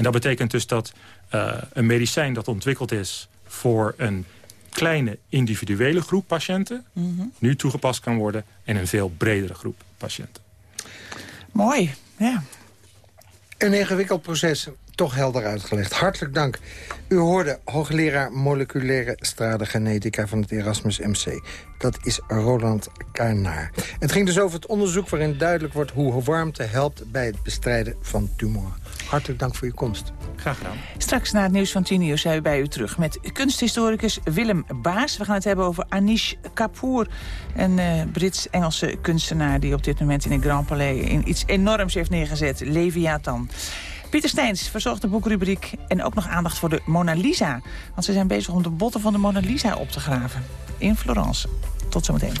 En dat betekent dus dat uh, een medicijn dat ontwikkeld is... voor een kleine individuele groep patiënten... Mhm. nu toegepast kan worden in een veel bredere groep patiënten. Mooi, ja. Een ingewikkeld proces toch helder uitgelegd. Hartelijk dank. U hoorde hoogleraar moleculaire stradengenetica van het Erasmus MC. Dat is Roland Karnaar. Het ging dus over het onderzoek waarin duidelijk wordt... hoe warmte helpt bij het bestrijden van tumoren. Hartelijk dank voor uw komst. Graag gedaan. Straks na het nieuws van 10 uur zijn we bij u terug... met kunsthistoricus Willem Baas. We gaan het hebben over Anish Kapoor. Een uh, Brits-Engelse kunstenaar die op dit moment in het Grand Palais... in iets enorms heeft neergezet. Leviathan. Pieter Steins verzorgt de boekrubriek en ook nog aandacht voor de Mona Lisa. Want ze zijn bezig om de botten van de Mona Lisa op te graven. In Florence. Tot zometeen.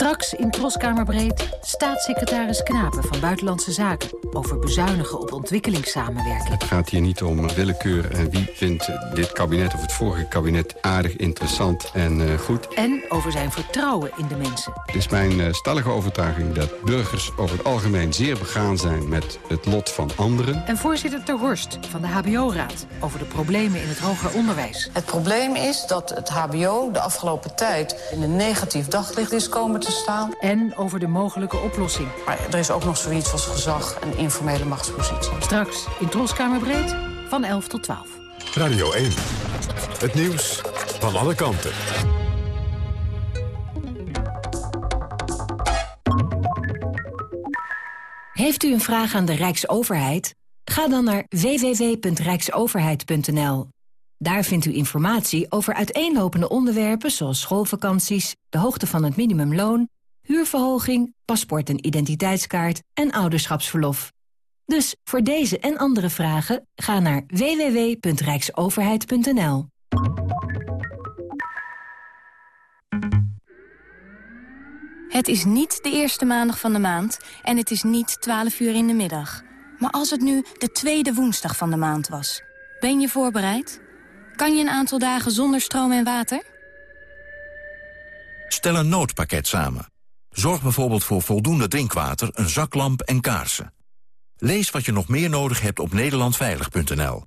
Straks in Troskamerbreed staatssecretaris Knapen van Buitenlandse Zaken... over bezuinigen op ontwikkelingssamenwerking. Het gaat hier niet om willekeur en wie vindt dit kabinet of het vorige kabinet aardig, interessant en uh, goed. En over zijn vertrouwen in de mensen. Het is mijn uh, stellige overtuiging dat burgers over het algemeen zeer begaan zijn met het lot van anderen. En voorzitter Ter Horst van de HBO-raad over de problemen in het hoger onderwijs. Het probleem is dat het HBO de afgelopen tijd in een negatief daglicht is komen te staan. En over de mogelijke oplossing. Maar er is ook nog zoiets als gezag en informele machtspositie. Straks in Troskamerbreed van 11 tot 12. Radio 1. Het nieuws van alle kanten. Heeft u een vraag aan de Rijksoverheid? Ga dan naar www.rijksoverheid.nl. Daar vindt u informatie over uiteenlopende onderwerpen zoals schoolvakanties, de hoogte van het minimumloon, huurverhoging, paspoort en identiteitskaart en ouderschapsverlof. Dus voor deze en andere vragen ga naar www.rijksoverheid.nl. Het is niet de eerste maandag van de maand en het is niet 12 uur in de middag. Maar als het nu de tweede woensdag van de maand was, ben je voorbereid? Kan je een aantal dagen zonder stroom en water? Stel een noodpakket samen. Zorg bijvoorbeeld voor voldoende drinkwater, een zaklamp en kaarsen. Lees wat je nog meer nodig hebt op nederlandveilig.nl.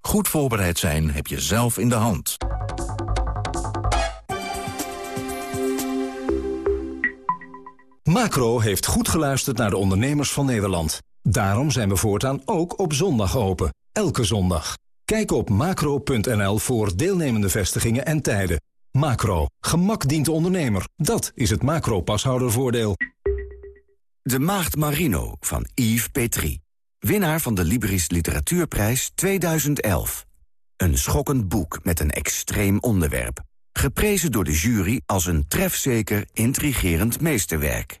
Goed voorbereid zijn heb je zelf in de hand. Macro heeft goed geluisterd naar de ondernemers van Nederland. Daarom zijn we voortaan ook op zondag open. Elke zondag. Kijk op macro.nl voor deelnemende vestigingen en tijden. Macro. Gemak dient de ondernemer. Dat is het macro-pashoudervoordeel. De Maagd Marino van Yves Petrie. Winnaar van de Libris Literatuurprijs 2011. Een schokkend boek met een extreem onderwerp. Geprezen door de jury als een trefzeker, intrigerend meesterwerk.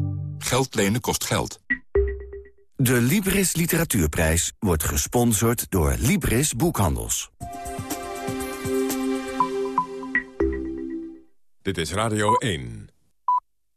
Geld lenen kost geld. De Libris Literatuurprijs wordt gesponsord door Libris Boekhandels. Dit is Radio 1.